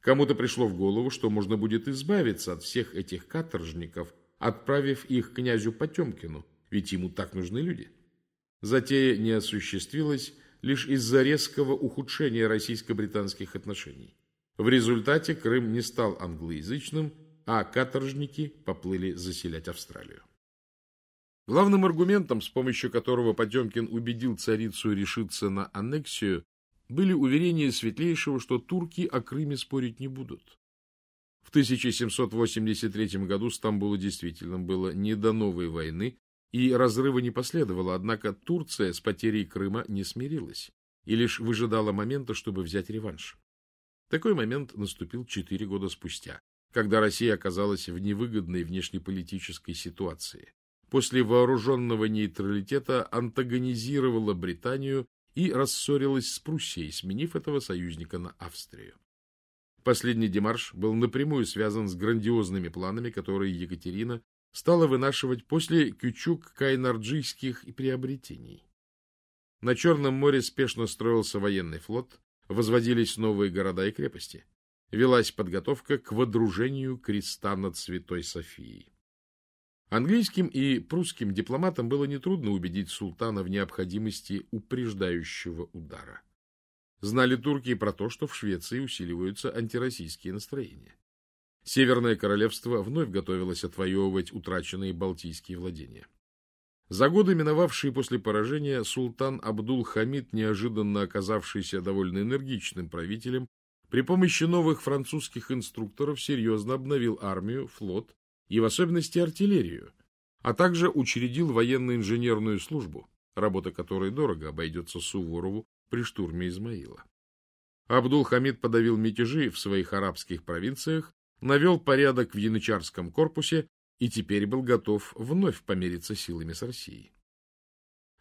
Кому-то пришло в голову, что можно будет избавиться от всех этих каторжников, отправив их князю Потемкину, ведь ему так нужны люди. Затея не осуществилась лишь из-за резкого ухудшения российско-британских отношений. В результате Крым не стал англоязычным, а каторжники поплыли заселять Австралию. Главным аргументом, с помощью которого Потемкин убедил царицу решиться на аннексию, были уверения Светлейшего, что турки о Крыме спорить не будут. В 1783 году Стамбулу действительно было не до новой войны, и разрыва не последовало, однако Турция с потерей Крыма не смирилась и лишь выжидала момента, чтобы взять реванш. Такой момент наступил четыре года спустя, когда Россия оказалась в невыгодной внешнеполитической ситуации. После вооруженного нейтралитета антагонизировала Британию и рассорилась с Пруссией, сменив этого союзника на Австрию. Последний демарш был напрямую связан с грандиозными планами, которые Екатерина стала вынашивать после кючук-кайнарджийских приобретений. На Черном море спешно строился военный флот, возводились новые города и крепости. Велась подготовка к водружению креста над Святой Софией. Английским и прусским дипломатам было нетрудно убедить султана в необходимости упреждающего удара. Знали турки про то, что в Швеции усиливаются антироссийские настроения. Северное королевство вновь готовилось отвоевывать утраченные балтийские владения. За годы, миновавшие после поражения, султан Абдул-Хамид, неожиданно оказавшийся довольно энергичным правителем, при помощи новых французских инструкторов серьезно обновил армию, флот и в особенности артиллерию, а также учредил военно-инженерную службу, работа которой дорого обойдется Суворову при штурме Измаила. Абдул-Хамид подавил мятежи в своих арабских провинциях навел порядок в янычарском корпусе и теперь был готов вновь помериться силами с Россией.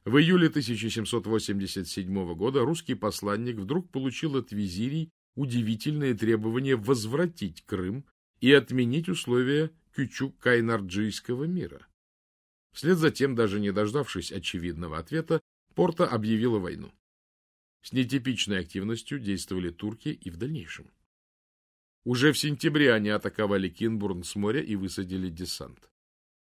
В июле 1787 года русский посланник вдруг получил от визирей удивительное требование возвратить Крым и отменить условия Кючук-Кайнарджийского мира. Вслед за тем, даже не дождавшись очевидного ответа, Порта объявила войну. С нетипичной активностью действовали турки и в дальнейшем. Уже в сентябре они атаковали Кинбурн с моря и высадили десант.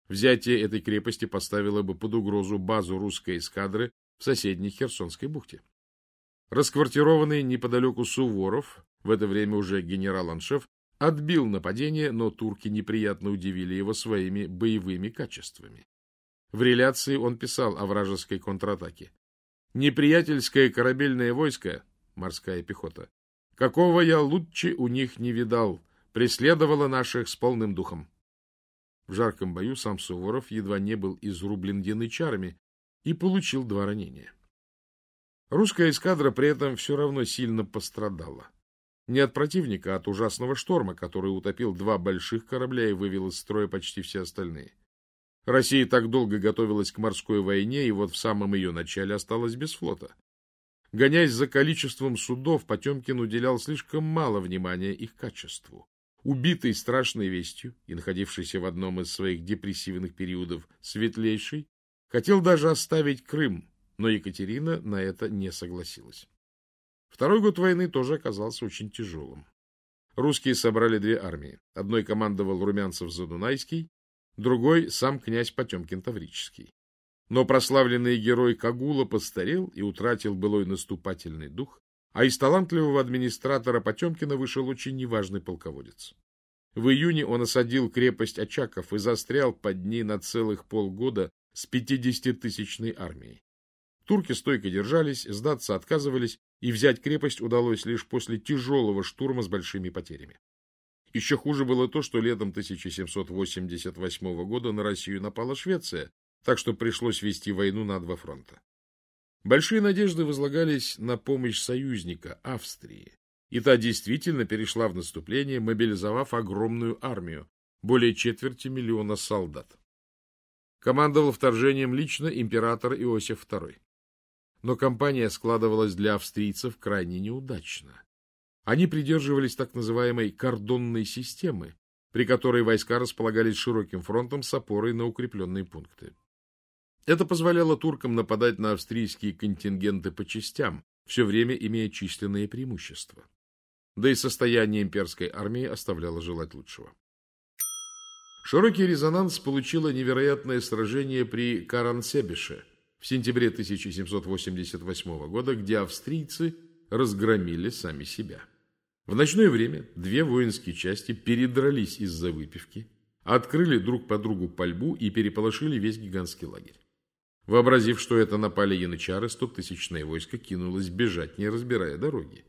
Взятие этой крепости поставило бы под угрозу базу русской эскадры в соседней Херсонской бухте. Расквартированный неподалеку Суворов, в это время уже генерал-аншеф, отбил нападение, но турки неприятно удивили его своими боевыми качествами. В реляции он писал о вражеской контратаке. «Неприятельское корабельное войско, морская пехота, какого я лучше у них не видал, преследовало наших с полным духом». В жарком бою сам Суворов едва не был изрублен янычарами и получил два ранения. Русская эскадра при этом все равно сильно пострадала. Не от противника, а от ужасного шторма, который утопил два больших корабля и вывел из строя почти все остальные. Россия так долго готовилась к морской войне, и вот в самом ее начале осталась без флота. Гоняясь за количеством судов, Потемкин уделял слишком мало внимания их качеству. Убитый страшной вестью и находившийся в одном из своих депрессивных периодов светлейший, хотел даже оставить Крым, но Екатерина на это не согласилась. Второй год войны тоже оказался очень тяжелым. Русские собрали две армии. Одной командовал Румянцев-Задунайский, другой — сам князь Потемкин-Таврический. Но прославленный герой Кагула постарел и утратил былой наступательный дух, а из талантливого администратора Потемкина вышел очень неважный полководец. В июне он осадил крепость Очаков и застрял под ней на целых полгода с 50-тысячной армией. Турки стойко держались, сдаться отказывались, и взять крепость удалось лишь после тяжелого штурма с большими потерями. Еще хуже было то, что летом 1788 года на Россию напала Швеция, так что пришлось вести войну на два фронта. Большие надежды возлагались на помощь союзника Австрии, и та действительно перешла в наступление, мобилизовав огромную армию, более четверти миллиона солдат. Командовал вторжением лично император Иосиф II но кампания складывалась для австрийцев крайне неудачно. Они придерживались так называемой кордонной системы, при которой войска располагались широким фронтом с опорой на укрепленные пункты. Это позволяло туркам нападать на австрийские контингенты по частям, все время имея численные преимущества. Да и состояние имперской армии оставляло желать лучшего. Широкий резонанс получило невероятное сражение при Карансебеше – в сентябре 1788 года, где австрийцы разгромили сами себя. В ночное время две воинские части передрались из-за выпивки, открыли друг по другу пальбу и переполошили весь гигантский лагерь. Вообразив, что это напали янычары, стотысячное войско кинулось бежать, не разбирая дороги.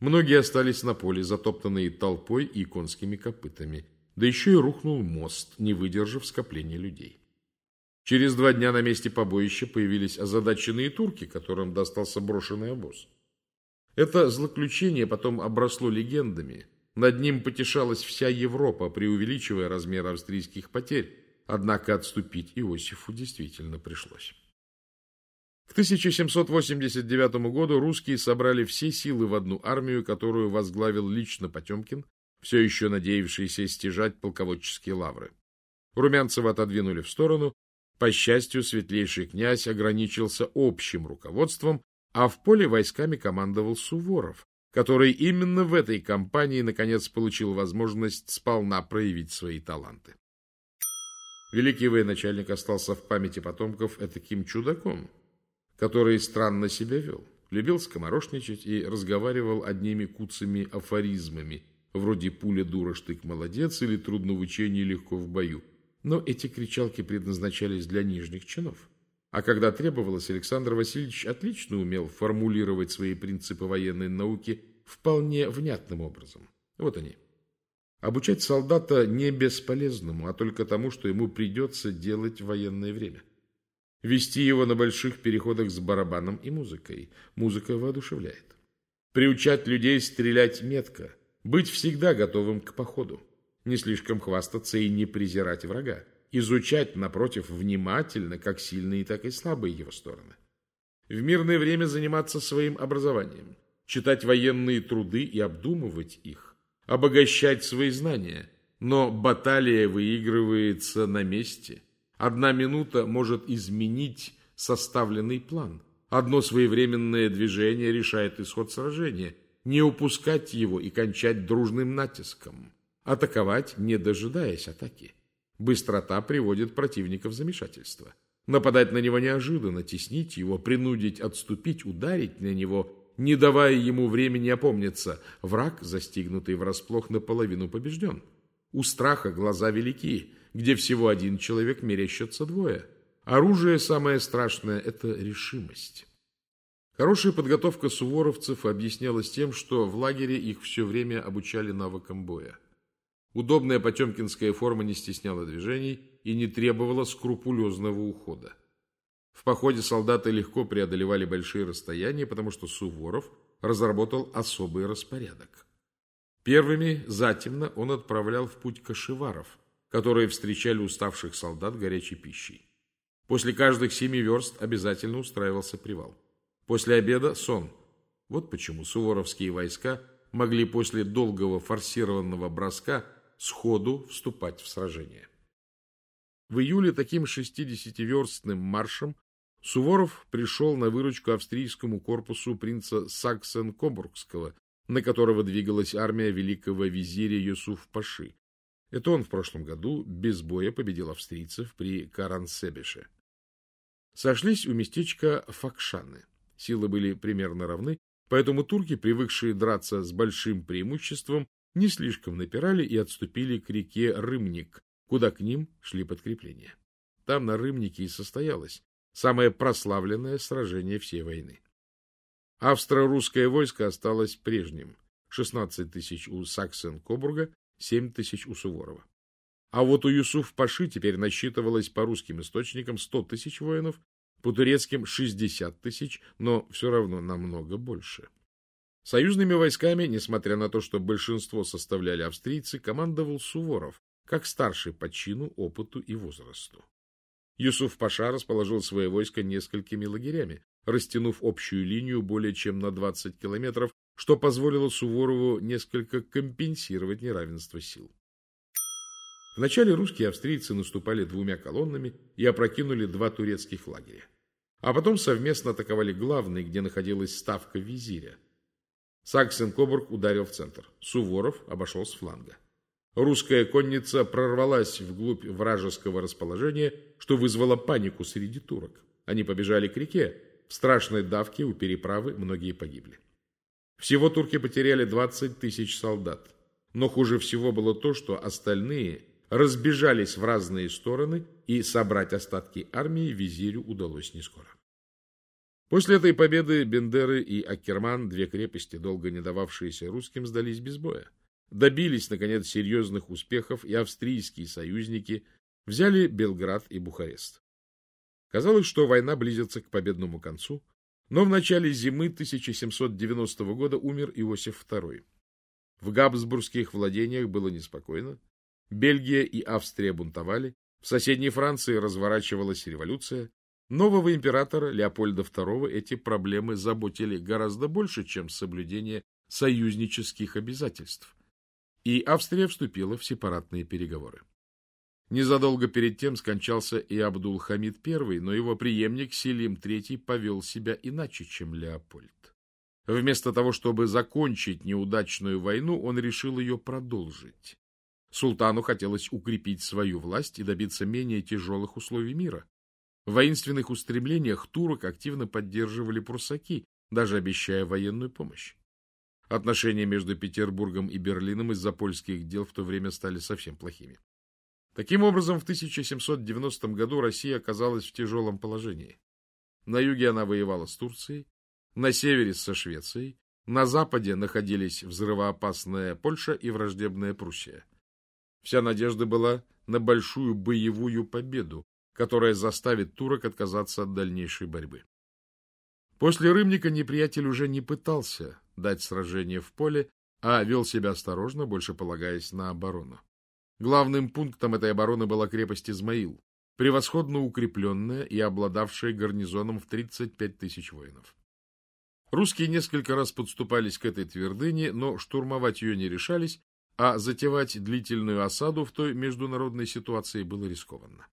Многие остались на поле, затоптанные толпой и конскими копытами, да еще и рухнул мост, не выдержав скопления людей. Через два дня на месте побоища появились озадаченные турки, которым достался брошенный обоз. Это злоключение потом обросло легендами. Над ним потешалась вся Европа, преувеличивая размер австрийских потерь. Однако отступить Иосифу действительно пришлось. К 1789 году русские собрали все силы в одну армию, которую возглавил лично Потемкин, все еще надеявшийся стяжать полководческие лавры. Румянцева отодвинули в сторону, по счастью, светлейший князь ограничился общим руководством, а в поле войсками командовал Суворов, который именно в этой кампании наконец получил возможность сполна проявить свои таланты. Великий военачальник остался в памяти потомков таким чудаком, который странно себя вел, любил скоморошничать и разговаривал одними куцами афоризмами, вроде «пуля дура, штык молодец» или «трудно в учении, легко в бою», но эти кричалки предназначались для нижних чинов. А когда требовалось, Александр Васильевич отлично умел формулировать свои принципы военной науки вполне внятным образом. Вот они. Обучать солдата не бесполезному, а только тому, что ему придется делать в военное время. Вести его на больших переходах с барабаном и музыкой. Музыка воодушевляет. Приучать людей стрелять метко. Быть всегда готовым к походу не слишком хвастаться и не презирать врага, изучать, напротив, внимательно как сильные, так и слабые его стороны. В мирное время заниматься своим образованием, читать военные труды и обдумывать их, обогащать свои знания. Но баталия выигрывается на месте. Одна минута может изменить составленный план. Одно своевременное движение решает исход сражения. Не упускать его и кончать дружным натиском. Атаковать, не дожидаясь атаки. Быстрота приводит противника в замешательство. Нападать на него неожиданно, теснить его, принудить отступить, ударить на него, не давая ему времени опомниться. Враг, застигнутый врасплох, наполовину побежден. У страха глаза велики, где всего один человек мерещатся двое. Оружие самое страшное – это решимость. Хорошая подготовка суворовцев объяснялась тем, что в лагере их все время обучали навыкам боя. Удобная потемкинская форма не стесняла движений и не требовала скрупулезного ухода. В походе солдаты легко преодолевали большие расстояния, потому что Суворов разработал особый распорядок. Первыми затемно он отправлял в путь кошеваров, которые встречали уставших солдат горячей пищей. После каждых семи верст обязательно устраивался привал. После обеда – сон. Вот почему суворовские войска могли после долгого форсированного броска – сходу вступать в сражение. В июле таким 60-верстным маршем Суворов пришел на выручку австрийскому корпусу принца Саксен-Кобургского, на которого двигалась армия великого визиря Юсуф-Паши. Это он в прошлом году без боя победил австрийцев при Карансебеше. Сошлись у местечка Факшаны. Силы были примерно равны, поэтому турки, привыкшие драться с большим преимуществом, не слишком напирали и отступили к реке Рымник, куда к ним шли подкрепления. Там на Рымнике и состоялось самое прославленное сражение всей войны. Австро-русское войско осталось прежним. 16 тысяч у Саксен-Кобурга, 7 тысяч у Суворова. А вот у Юсуф-Паши теперь насчитывалось по русским источникам 100 тысяч воинов, по турецким 60 тысяч, но все равно намного больше. Союзными войсками, несмотря на то, что большинство составляли австрийцы, командовал Суворов, как старший по чину, опыту и возрасту. Юсуф Паша расположил свои войска несколькими лагерями, растянув общую линию более чем на 20 километров, что позволило Суворову несколько компенсировать неравенство сил. Вначале русские и австрийцы наступали двумя колоннами и опрокинули два турецких лагеря. А потом совместно атаковали главный, где находилась ставка визиря – Саксен-Кобург ударил в центр. Суворов обошел с фланга. Русская конница прорвалась вглубь вражеского расположения, что вызвало панику среди турок. Они побежали к реке. В страшной давке у переправы многие погибли. Всего турки потеряли 20 тысяч солдат. Но хуже всего было то, что остальные разбежались в разные стороны, и собрать остатки армии визирю удалось не скоро. После этой победы Бендеры и Акерман, две крепости, долго не дававшиеся русским, сдались без боя. Добились, наконец, серьезных успехов, и австрийские союзники взяли Белград и Бухарест. Казалось, что война близится к победному концу, но в начале зимы 1790 года умер Иосиф II. В Габсбургских владениях было неспокойно, Бельгия и Австрия бунтовали, в соседней Франции разворачивалась революция, Нового императора Леопольда II эти проблемы заботили гораздо больше, чем соблюдение союзнических обязательств. И Австрия вступила в сепаратные переговоры. Незадолго перед тем скончался и Абдул-Хамид I, но его преемник Селим III повел себя иначе, чем Леопольд. Вместо того, чтобы закончить неудачную войну, он решил ее продолжить. Султану хотелось укрепить свою власть и добиться менее тяжелых условий мира. В воинственных устремлениях турок активно поддерживали прусаки, даже обещая военную помощь. Отношения между Петербургом и Берлином из-за польских дел в то время стали совсем плохими. Таким образом, в 1790 году Россия оказалась в тяжелом положении. На юге она воевала с Турцией, на севере со Швецией, на западе находились взрывоопасная Польша и враждебная Пруссия. Вся надежда была на большую боевую победу, которая заставит турок отказаться от дальнейшей борьбы. После Рымника неприятель уже не пытался дать сражение в поле, а вел себя осторожно, больше полагаясь на оборону. Главным пунктом этой обороны была крепость Измаил, превосходно укрепленная и обладавшая гарнизоном в 35 тысяч воинов. Русские несколько раз подступались к этой твердыне, но штурмовать ее не решались, а затевать длительную осаду в той международной ситуации было рискованно.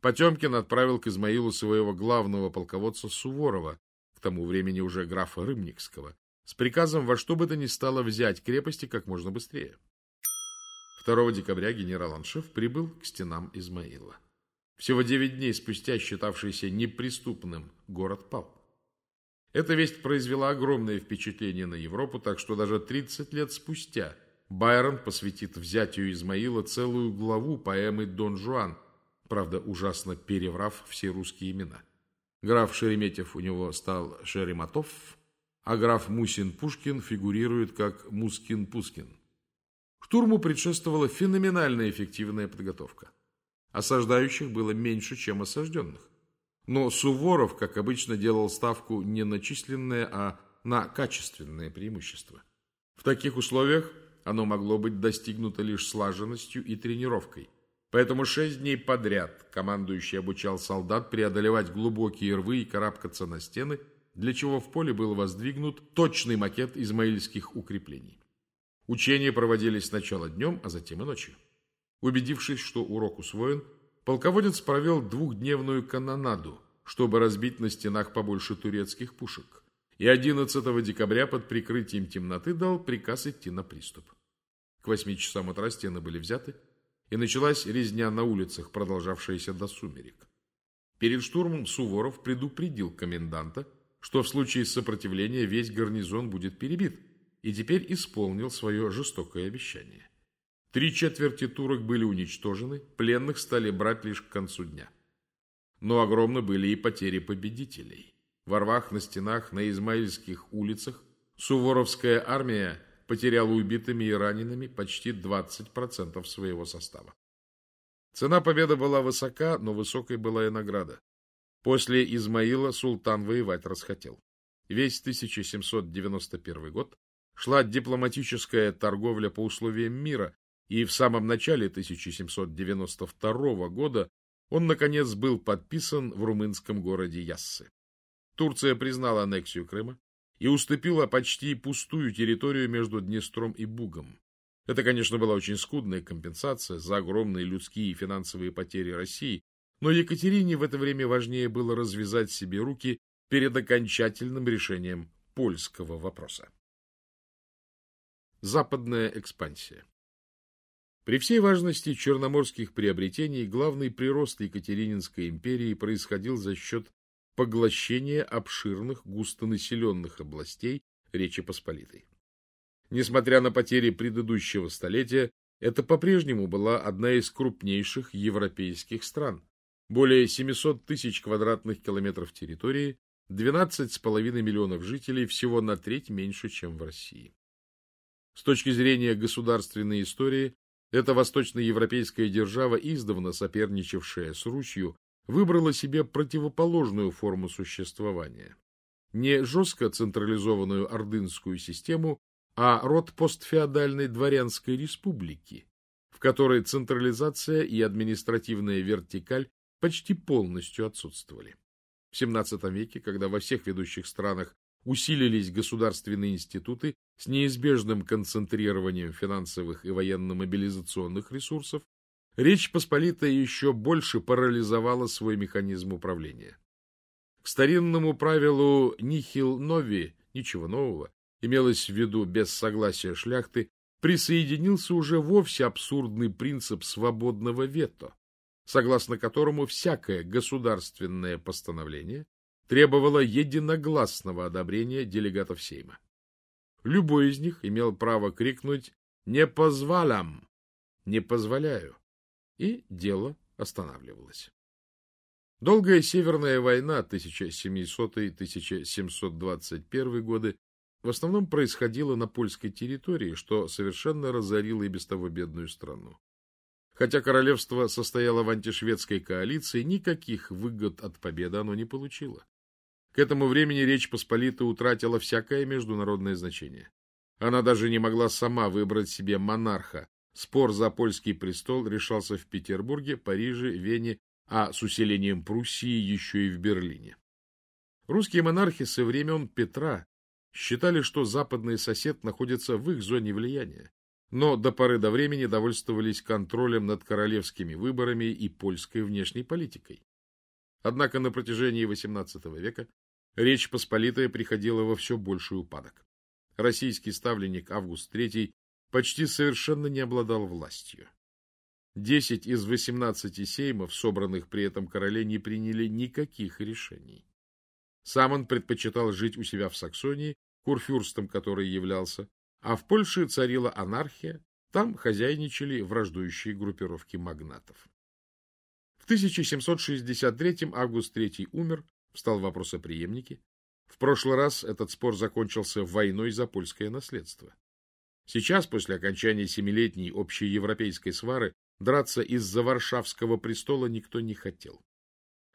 Потемкин отправил к Измаилу своего главного полководца Суворова, к тому времени уже графа Рымникского, с приказом во что бы то ни стало взять крепости как можно быстрее. 2 декабря генерал Аншев прибыл к стенам Измаила. Всего девять дней спустя считавшийся неприступным город пал. Эта весть произвела огромное впечатление на Европу, так что даже 30 лет спустя Байрон посвятит взятию Измаила целую главу поэмы «Дон Жуан», правда, ужасно переврав все русские имена. Граф Шереметьев у него стал Шерематов, а граф Мусин-Пушкин фигурирует как Мускин-Пускин. Штурму предшествовала феноменально эффективная подготовка. Осаждающих было меньше, чем осажденных. Но Суворов, как обычно, делал ставку не на численное, а на качественное преимущество. В таких условиях оно могло быть достигнуто лишь слаженностью и тренировкой. Поэтому шесть дней подряд командующий обучал солдат преодолевать глубокие рвы и карабкаться на стены, для чего в поле был воздвигнут точный макет измаильских укреплений. Учения проводились сначала днем, а затем и ночью. Убедившись, что урок усвоен, полководец провел двухдневную канонаду, чтобы разбить на стенах побольше турецких пушек, и 11 декабря под прикрытием темноты дал приказ идти на приступ. К восьми часам утра стены были взяты, и началась резня на улицах, продолжавшаяся до сумерек. Перед штурмом Суворов предупредил коменданта, что в случае сопротивления весь гарнизон будет перебит, и теперь исполнил свое жестокое обещание. Три четверти турок были уничтожены, пленных стали брать лишь к концу дня. Но огромны были и потери победителей. В рвах на стенах, на измаильских улицах Суворовская армия потеряла убитыми и ранеными почти 20% своего состава. Цена победы была высока, но высокой была и награда. После Измаила султан воевать расхотел. Весь 1791 год шла дипломатическая торговля по условиям мира, и в самом начале 1792 года он, наконец, был подписан в румынском городе Яссы. Турция признала аннексию Крыма и уступила почти пустую территорию между Днестром и Бугом. Это, конечно, была очень скудная компенсация за огромные людские и финансовые потери России, но Екатерине в это время важнее было развязать себе руки перед окончательным решением польского вопроса. Западная экспансия при всей важности черноморских приобретений главный прирост Екатерининской империи происходил за счет поглощения обширных густонаселенных областей Речи Посполитой. Несмотря на потери предыдущего столетия, это по-прежнему была одна из крупнейших европейских стран. Более 700 тысяч квадратных километров территории, 12,5 миллионов жителей, всего на треть меньше, чем в России. С точки зрения государственной истории, эта восточноевропейская держава, издавна соперничавшая с Русью, выбрала себе противоположную форму существования. Не жестко централизованную ордынскую систему, а род постфеодальной дворянской республики, в которой централизация и административная вертикаль почти полностью отсутствовали. В XVII веке, когда во всех ведущих странах усилились государственные институты с неизбежным концентрированием финансовых и военно-мобилизационных ресурсов, Речь Посполитая еще больше парализовала свой механизм управления. К старинному правилу «нихил нови» — ничего нового, имелось в виду без согласия шляхты, присоединился уже вовсе абсурдный принцип свободного вето, согласно которому всякое государственное постановление требовало единогласного одобрения делегатов Сейма. Любой из них имел право крикнуть «Не позволям!» «Не позволяю!» И дело останавливалось. Долгая Северная война 1700-1721 годы в основном происходила на польской территории, что совершенно разорило и без того бедную страну. Хотя королевство состояло в антишведской коалиции, никаких выгод от победы оно не получило. К этому времени Речь Посполита утратила всякое международное значение. Она даже не могла сама выбрать себе монарха. Спор за польский престол решался в Петербурге, Париже, Вене, а с усилением Пруссии еще и в Берлине. Русские монархи со времен Петра считали, что западный сосед находится в их зоне влияния, но до поры до времени довольствовались контролем над королевскими выборами и польской внешней политикой. Однако на протяжении XVIII века Речь Посполитая приходила во все больший упадок. Российский ставленник Август III почти совершенно не обладал властью. Десять из восемнадцати сеймов, собранных при этом короле, не приняли никаких решений. Сам он предпочитал жить у себя в Саксонии, курфюрстом который являлся, а в Польше царила анархия, там хозяйничали враждующие группировки магнатов. В 1763 Август III умер, Встал вопрос о преемнике. В прошлый раз этот спор закончился войной за польское наследство. Сейчас, после окончания семилетней общеевропейской свары, драться из-за Варшавского престола никто не хотел.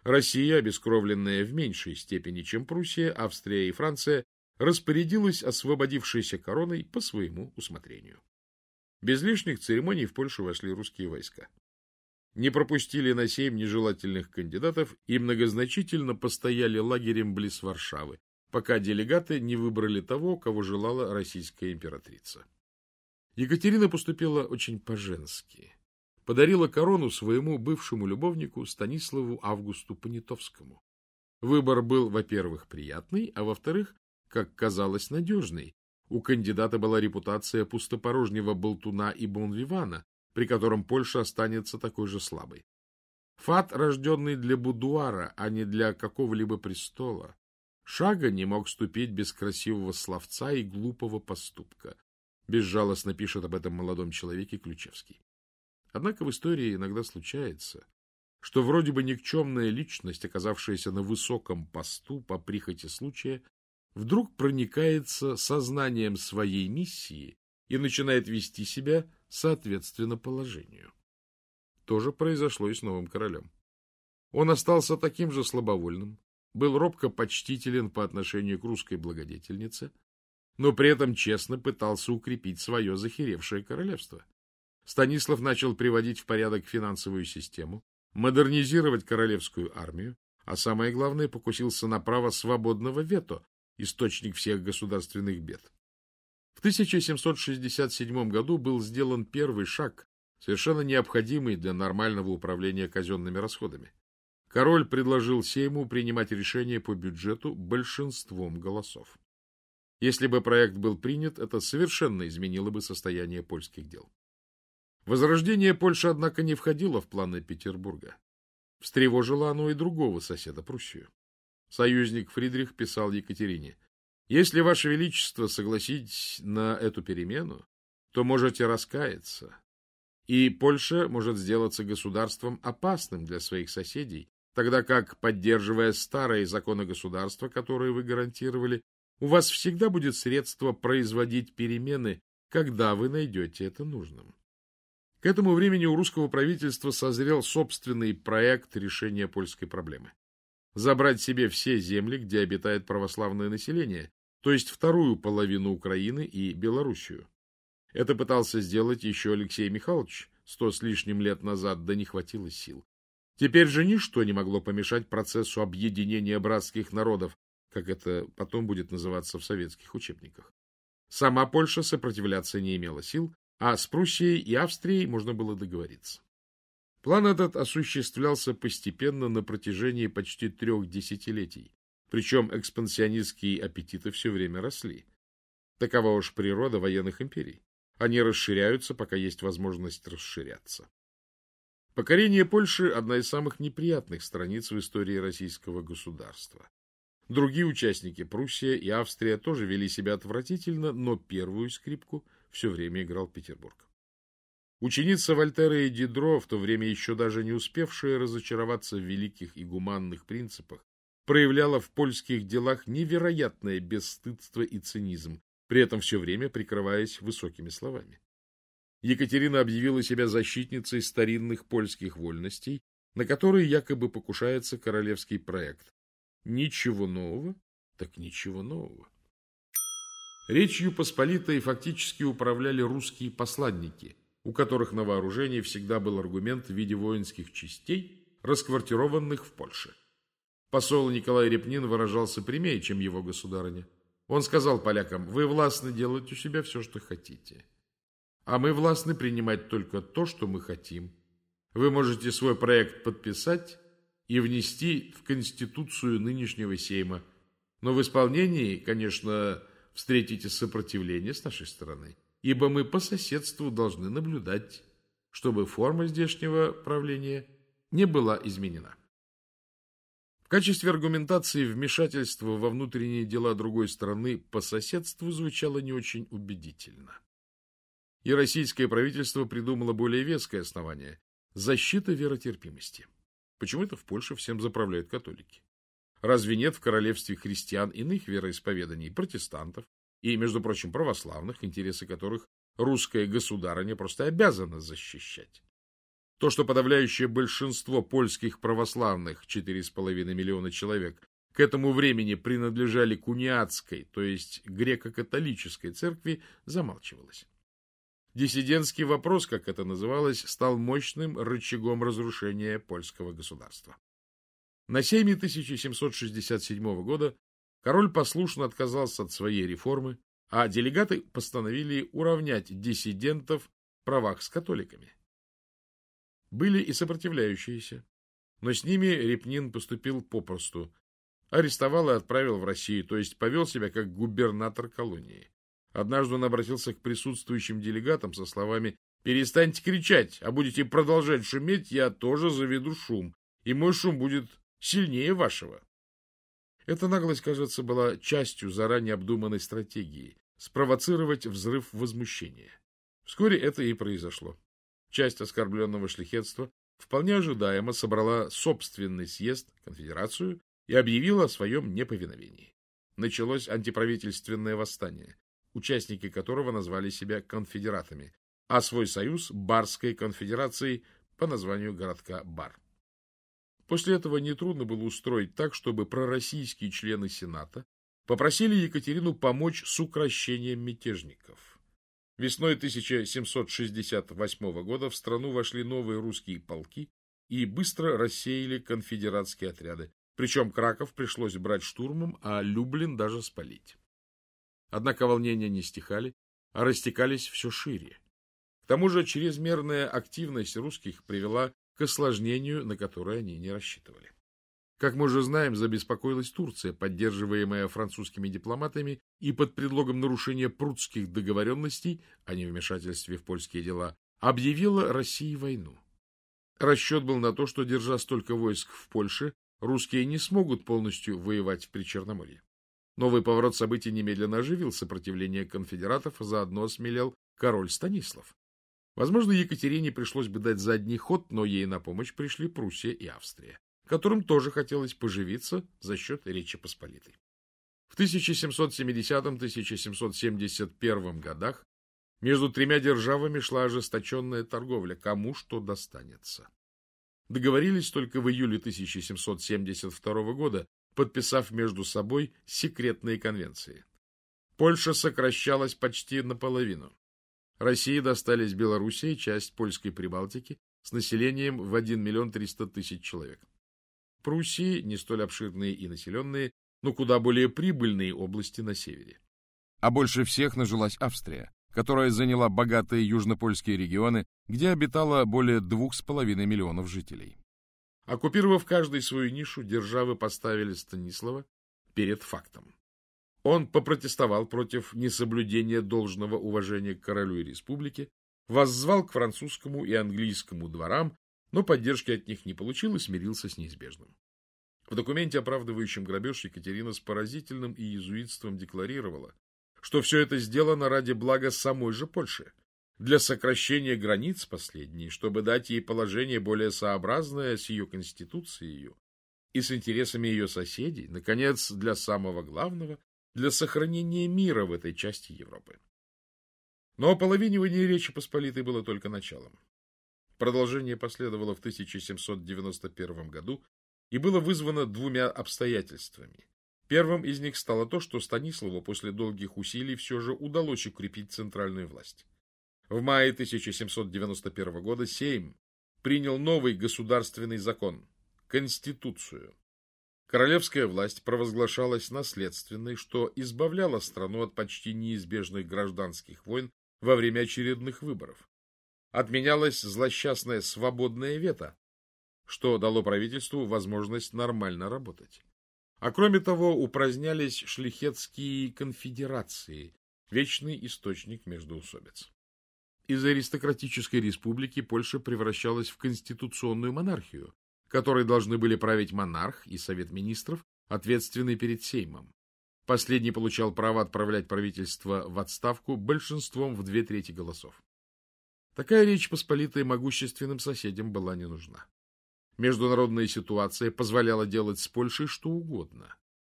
Россия, обескровленная в меньшей степени, чем Пруссия, Австрия и Франция, распорядилась освободившейся короной по своему усмотрению. Без лишних церемоний в Польшу вошли русские войска не пропустили на семь нежелательных кандидатов и многозначительно постояли лагерем близ Варшавы, пока делегаты не выбрали того, кого желала российская императрица. Екатерина поступила очень по-женски. Подарила корону своему бывшему любовнику Станиславу Августу Понятовскому. Выбор был, во-первых, приятный, а во-вторых, как казалось, надежный. У кандидата была репутация пустопорожнего болтуна и бонвивана, при котором Польша останется такой же слабой. Фат, рожденный для будуара, а не для какого-либо престола, шага не мог ступить без красивого словца и глупого поступка. Безжалостно пишет об этом молодом человеке Ключевский. Однако в истории иногда случается, что вроде бы никчемная личность, оказавшаяся на высоком посту по прихоти случая, вдруг проникается сознанием своей миссии и начинает вести себя соответственно положению. То же произошло и с новым королем. Он остался таким же слабовольным, был робко почтителен по отношению к русской благодетельнице, но при этом честно пытался укрепить свое захеревшее королевство. Станислав начал приводить в порядок финансовую систему, модернизировать королевскую армию, а самое главное, покусился на право свободного вето, источник всех государственных бед. В 1767 году был сделан первый шаг, совершенно необходимый для нормального управления казенными расходами. Король предложил Сейму принимать решения по бюджету большинством голосов. Если бы проект был принят, это совершенно изменило бы состояние польских дел. Возрождение Польши, однако, не входило в планы Петербурга. Встревожило оно и другого соседа, Пруссию. Союзник Фридрих писал Екатерине, если, Ваше Величество, согласитесь на эту перемену, то можете раскаяться, и Польша может сделаться государством опасным для своих соседей, тогда как, поддерживая старые законы государства, которые вы гарантировали, у вас всегда будет средство производить перемены, когда вы найдете это нужным. К этому времени у русского правительства созрел собственный проект решения польской проблемы забрать себе все земли, где обитает православное население, то есть вторую половину Украины и Белоруссию. Это пытался сделать еще Алексей Михайлович сто с лишним лет назад, да не хватило сил. Теперь же ничто не могло помешать процессу объединения братских народов, как это потом будет называться в советских учебниках. Сама Польша сопротивляться не имела сил, а с Пруссией и Австрией можно было договориться. План этот осуществлялся постепенно на протяжении почти трех десятилетий, причем экспансионистские аппетиты все время росли. Такова уж природа военных империй. Они расширяются, пока есть возможность расширяться. Покорение Польши – одна из самых неприятных страниц в истории российского государства. Другие участники, Пруссия и Австрия, тоже вели себя отвратительно, но первую скрипку все время играл Петербург. Ученица Вольтера и Дидро, в то время еще даже не успевшая разочароваться в великих и гуманных принципах, проявляла в польских делах невероятное бесстыдство и цинизм, при этом все время прикрываясь высокими словами. Екатерина объявила себя защитницей старинных польских вольностей, на которые якобы покушается королевский проект. Ничего нового, так ничего нового. Речью Посполитой фактически управляли русские посладники – у которых на вооружении всегда был аргумент в виде воинских частей, расквартированных в Польше. Посол Николай Репнин выражался прямее, чем его государыня. Он сказал полякам, вы властны делать у себя все, что хотите. А мы властны принимать только то, что мы хотим. Вы можете свой проект подписать и внести в Конституцию нынешнего Сейма. Но в исполнении, конечно, встретите сопротивление с нашей стороны, ибо мы по соседству должны наблюдать, чтобы форма здешнего правления не была изменена. В качестве аргументации вмешательства во внутренние дела другой страны по соседству звучало не очень убедительно. И российское правительство придумало более веское основание – защита веротерпимости. Почему-то в Польше всем заправляют католики. Разве нет в королевстве христиан иных вероисповеданий, протестантов и, между прочим, православных, интересы которых русская государыня просто обязана защищать? То, что подавляющее большинство польских православных, 4,5 миллиона человек, к этому времени принадлежали к униатской, то есть греко-католической церкви, замалчивалось. Диссидентский вопрос, как это называлось, стал мощным рычагом разрушения польского государства. На сейме 1767 года король послушно отказался от своей реформы, а делегаты постановили уравнять диссидентов в правах с католиками. Были и сопротивляющиеся, но с ними Репнин поступил попросту, арестовал и отправил в Россию, то есть повел себя как губернатор колонии. Однажды он обратился к присутствующим делегатам со словами «Перестаньте кричать, а будете продолжать шуметь, я тоже заведу шум, и мой шум будет сильнее вашего». Эта наглость, кажется, была частью заранее обдуманной стратегии – спровоцировать взрыв возмущения. Вскоре это и произошло. Часть оскорбленного шляхетства вполне ожидаемо собрала собственный съезд, конфедерацию, и объявила о своем неповиновении. Началось антиправительственное восстание участники которого назвали себя конфедератами, а свой союз – Барской конфедерацией по названию городка Бар. После этого нетрудно было устроить так, чтобы пророссийские члены Сената попросили Екатерину помочь с укращением мятежников. Весной 1768 года в страну вошли новые русские полки и быстро рассеяли конфедератские отряды. Причем Краков пришлось брать штурмом, а Люблин даже спалить. Однако волнения не стихали, а растекались все шире. К тому же чрезмерная активность русских привела к осложнению, на которое они не рассчитывали. Как мы уже знаем, забеспокоилась Турция, поддерживаемая французскими дипломатами, и под предлогом нарушения прудских договоренностей о невмешательстве в польские дела объявила России войну. Расчет был на то, что, держа столько войск в Польше, русские не смогут полностью воевать в Причерноморье. Новый поворот событий немедленно оживил сопротивление конфедератов, а заодно осмелел король Станислав. Возможно, Екатерине пришлось бы дать задний ход, но ей на помощь пришли Пруссия и Австрия, которым тоже хотелось поживиться за счет Речи Посполитой. В 1770-1771 годах между тремя державами шла ожесточенная торговля, кому что достанется. Договорились только в июле 1772 года подписав между собой секретные конвенции. Польша сокращалась почти наполовину. России достались Белоруссии часть польской Прибалтики с населением в 1 миллион 300 тысяч человек. Пруссии не столь обширные и населенные, но куда более прибыльные области на севере. А больше всех нажилась Австрия, которая заняла богатые южнопольские регионы, где обитало более двух с половиной миллионов жителей. Оккупировав каждый свою нишу, державы поставили Станислава перед фактом. Он попротестовал против несоблюдения должного уважения к королю и республике, воззвал к французскому и английскому дворам, но поддержки от них не получил и смирился с неизбежным. В документе, оправдывающем грабеж, Екатерина с поразительным иезуитством декларировала, что все это сделано ради блага самой же Польши, для сокращения границ последней, чтобы дать ей положение более сообразное с ее конституцией и с интересами ее соседей, наконец, для самого главного, для сохранения мира в этой части Европы. Но ополовинивание Речи Посполитой было только началом. Продолжение последовало в 1791 году и было вызвано двумя обстоятельствами. Первым из них стало то, что Станиславу после долгих усилий все же удалось укрепить центральную власть. В мае 1791 года Сейм принял новый государственный закон – Конституцию. Королевская власть провозглашалась наследственной, что избавляло страну от почти неизбежных гражданских войн во время очередных выборов. Отменялась злосчастная свободная вето, что дало правительству возможность нормально работать. А кроме того, упразднялись шлихетские конфедерации, вечный источник междоусобиц. Из аристократической республики Польша превращалась в конституционную монархию, которой должны были править монарх и совет министров, ответственный перед Сеймом. Последний получал право отправлять правительство в отставку большинством в две трети голосов. Такая речь Посполитой могущественным соседям была не нужна. Международная ситуация позволяла делать с Польшей что угодно.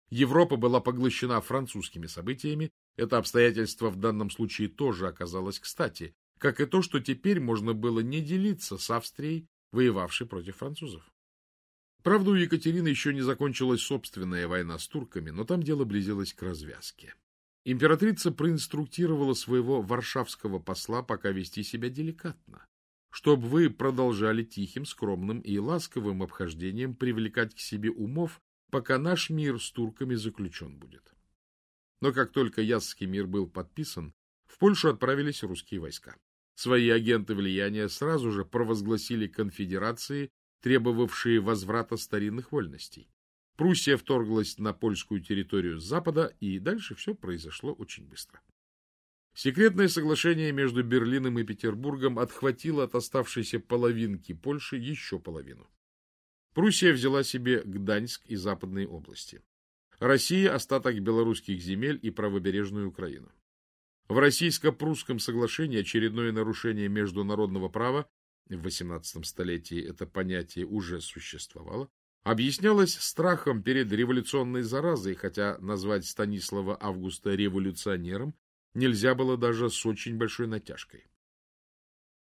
Европа была поглощена французскими событиями, это обстоятельство в данном случае тоже оказалось кстати, как и то, что теперь можно было не делиться с Австрией, воевавшей против французов. Правда, у Екатерины еще не закончилась собственная война с турками, но там дело близилось к развязке. Императрица проинструктировала своего варшавского посла пока вести себя деликатно, чтобы вы продолжали тихим, скромным и ласковым обхождением привлекать к себе умов, пока наш мир с турками заключен будет. Но как только Ясский мир был подписан, в Польшу отправились русские войска. Свои агенты влияния сразу же провозгласили конфедерации, требовавшие возврата старинных вольностей. Пруссия вторглась на польскую территорию с запада, и дальше все произошло очень быстро. Секретное соглашение между Берлином и Петербургом отхватило от оставшейся половинки Польши еще половину. Пруссия взяла себе Гданьск и западные области. Россия – остаток белорусских земель и правобережную Украину. В российско-прусском соглашении очередное нарушение международного права в XVIII столетии это понятие уже существовало, объяснялось страхом перед революционной заразой, хотя назвать Станислава Августа революционером нельзя было даже с очень большой натяжкой.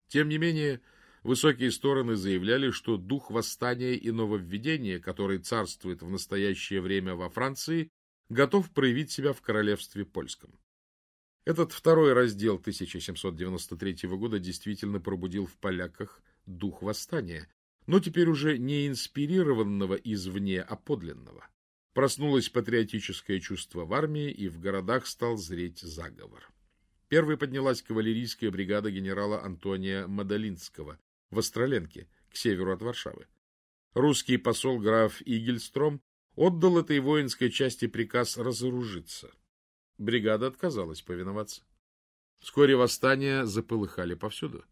Тем не менее, высокие стороны заявляли, что дух восстания и нововведения, который царствует в настоящее время во Франции, готов проявить себя в королевстве польском. Этот второй раздел 1793 года действительно пробудил в поляках дух восстания, но теперь уже не инспирированного извне, а подлинного. Проснулось патриотическое чувство в армии, и в городах стал зреть заговор. Первой поднялась кавалерийская бригада генерала Антония Мадалинского в Остроленке, к северу от Варшавы. Русский посол граф Игельстром отдал этой воинской части приказ разоружиться. Бригада отказалась повиноваться. Вскоре восстания заполыхали повсюду.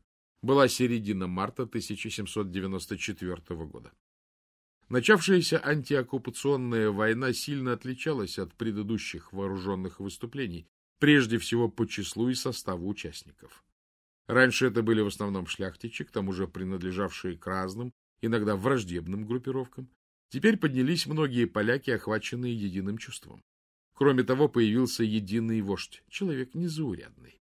Была середина марта 1794 года. Начавшаяся антиоккупационная война сильно отличалась от предыдущих вооруженных выступлений, прежде всего по числу и составу участников. Раньше это были в основном шляхтичи, к тому же принадлежавшие к разным, иногда враждебным группировкам. Теперь поднялись многие поляки, охваченные единым чувством. Кроме того, появился единый вождь, человек незаурядный.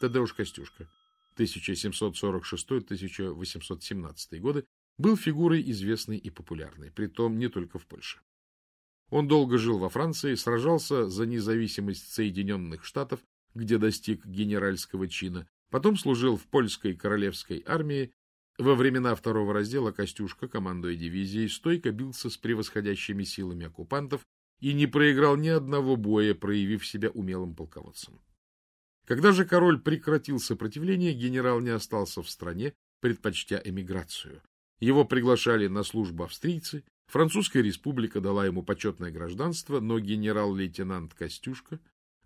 Тадеуш Костюшка, 1746-1817 годы, был фигурой известной и популярной, притом не только в Польше. Он долго жил во Франции, сражался за независимость Соединенных Штатов, где достиг генеральского чина, потом служил в польской королевской армии. Во времена второго раздела Костюшка, командуя дивизией, стойко бился с превосходящими силами оккупантов и не проиграл ни одного боя, проявив себя умелым полководцем. Когда же король прекратил сопротивление, генерал не остался в стране, предпочтя эмиграцию. Его приглашали на службу австрийцы, Французская республика дала ему почетное гражданство, но генерал-лейтенант Костюшка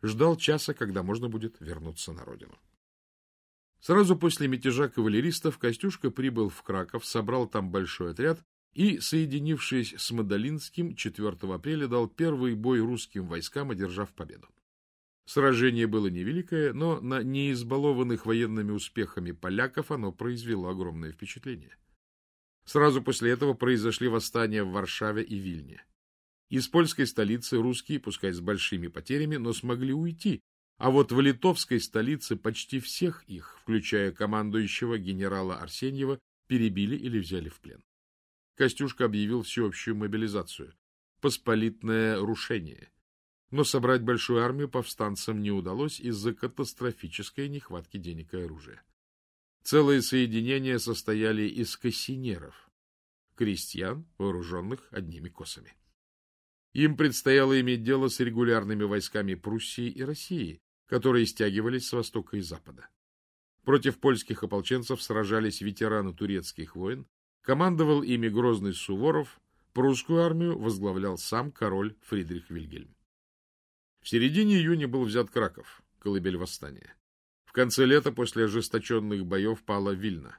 ждал часа, когда можно будет вернуться на родину. Сразу после мятежа кавалеристов Костюшка прибыл в Краков, собрал там большой отряд и, соединившись с Мадалинским, 4 апреля дал первый бой русским войскам, одержав победу. Сражение было невеликое, но на неизбалованных военными успехами поляков оно произвело огромное впечатление. Сразу после этого произошли восстания в Варшаве и Вильне. Из польской столицы русские, пускай с большими потерями, но смогли уйти, а вот в литовской столице почти всех их, включая командующего генерала Арсеньева, перебили или взяли в плен. Костюшка объявил всеобщую мобилизацию. Посполитное рушение. Но собрать большую армию повстанцам не удалось из-за катастрофической нехватки денег и оружия. Целые соединения состояли из кассинеров. крестьян, вооруженных одними косами. Им предстояло иметь дело с регулярными войсками Пруссии и России, которые стягивались с востока и запада. Против польских ополченцев сражались ветераны турецких войн, командовал ими грозный Суворов, прусскую армию возглавлял сам король Фридрих Вильгельм. В середине июня был взят Краков, колыбель восстания. В конце лета после ожесточенных боев пала Вильна.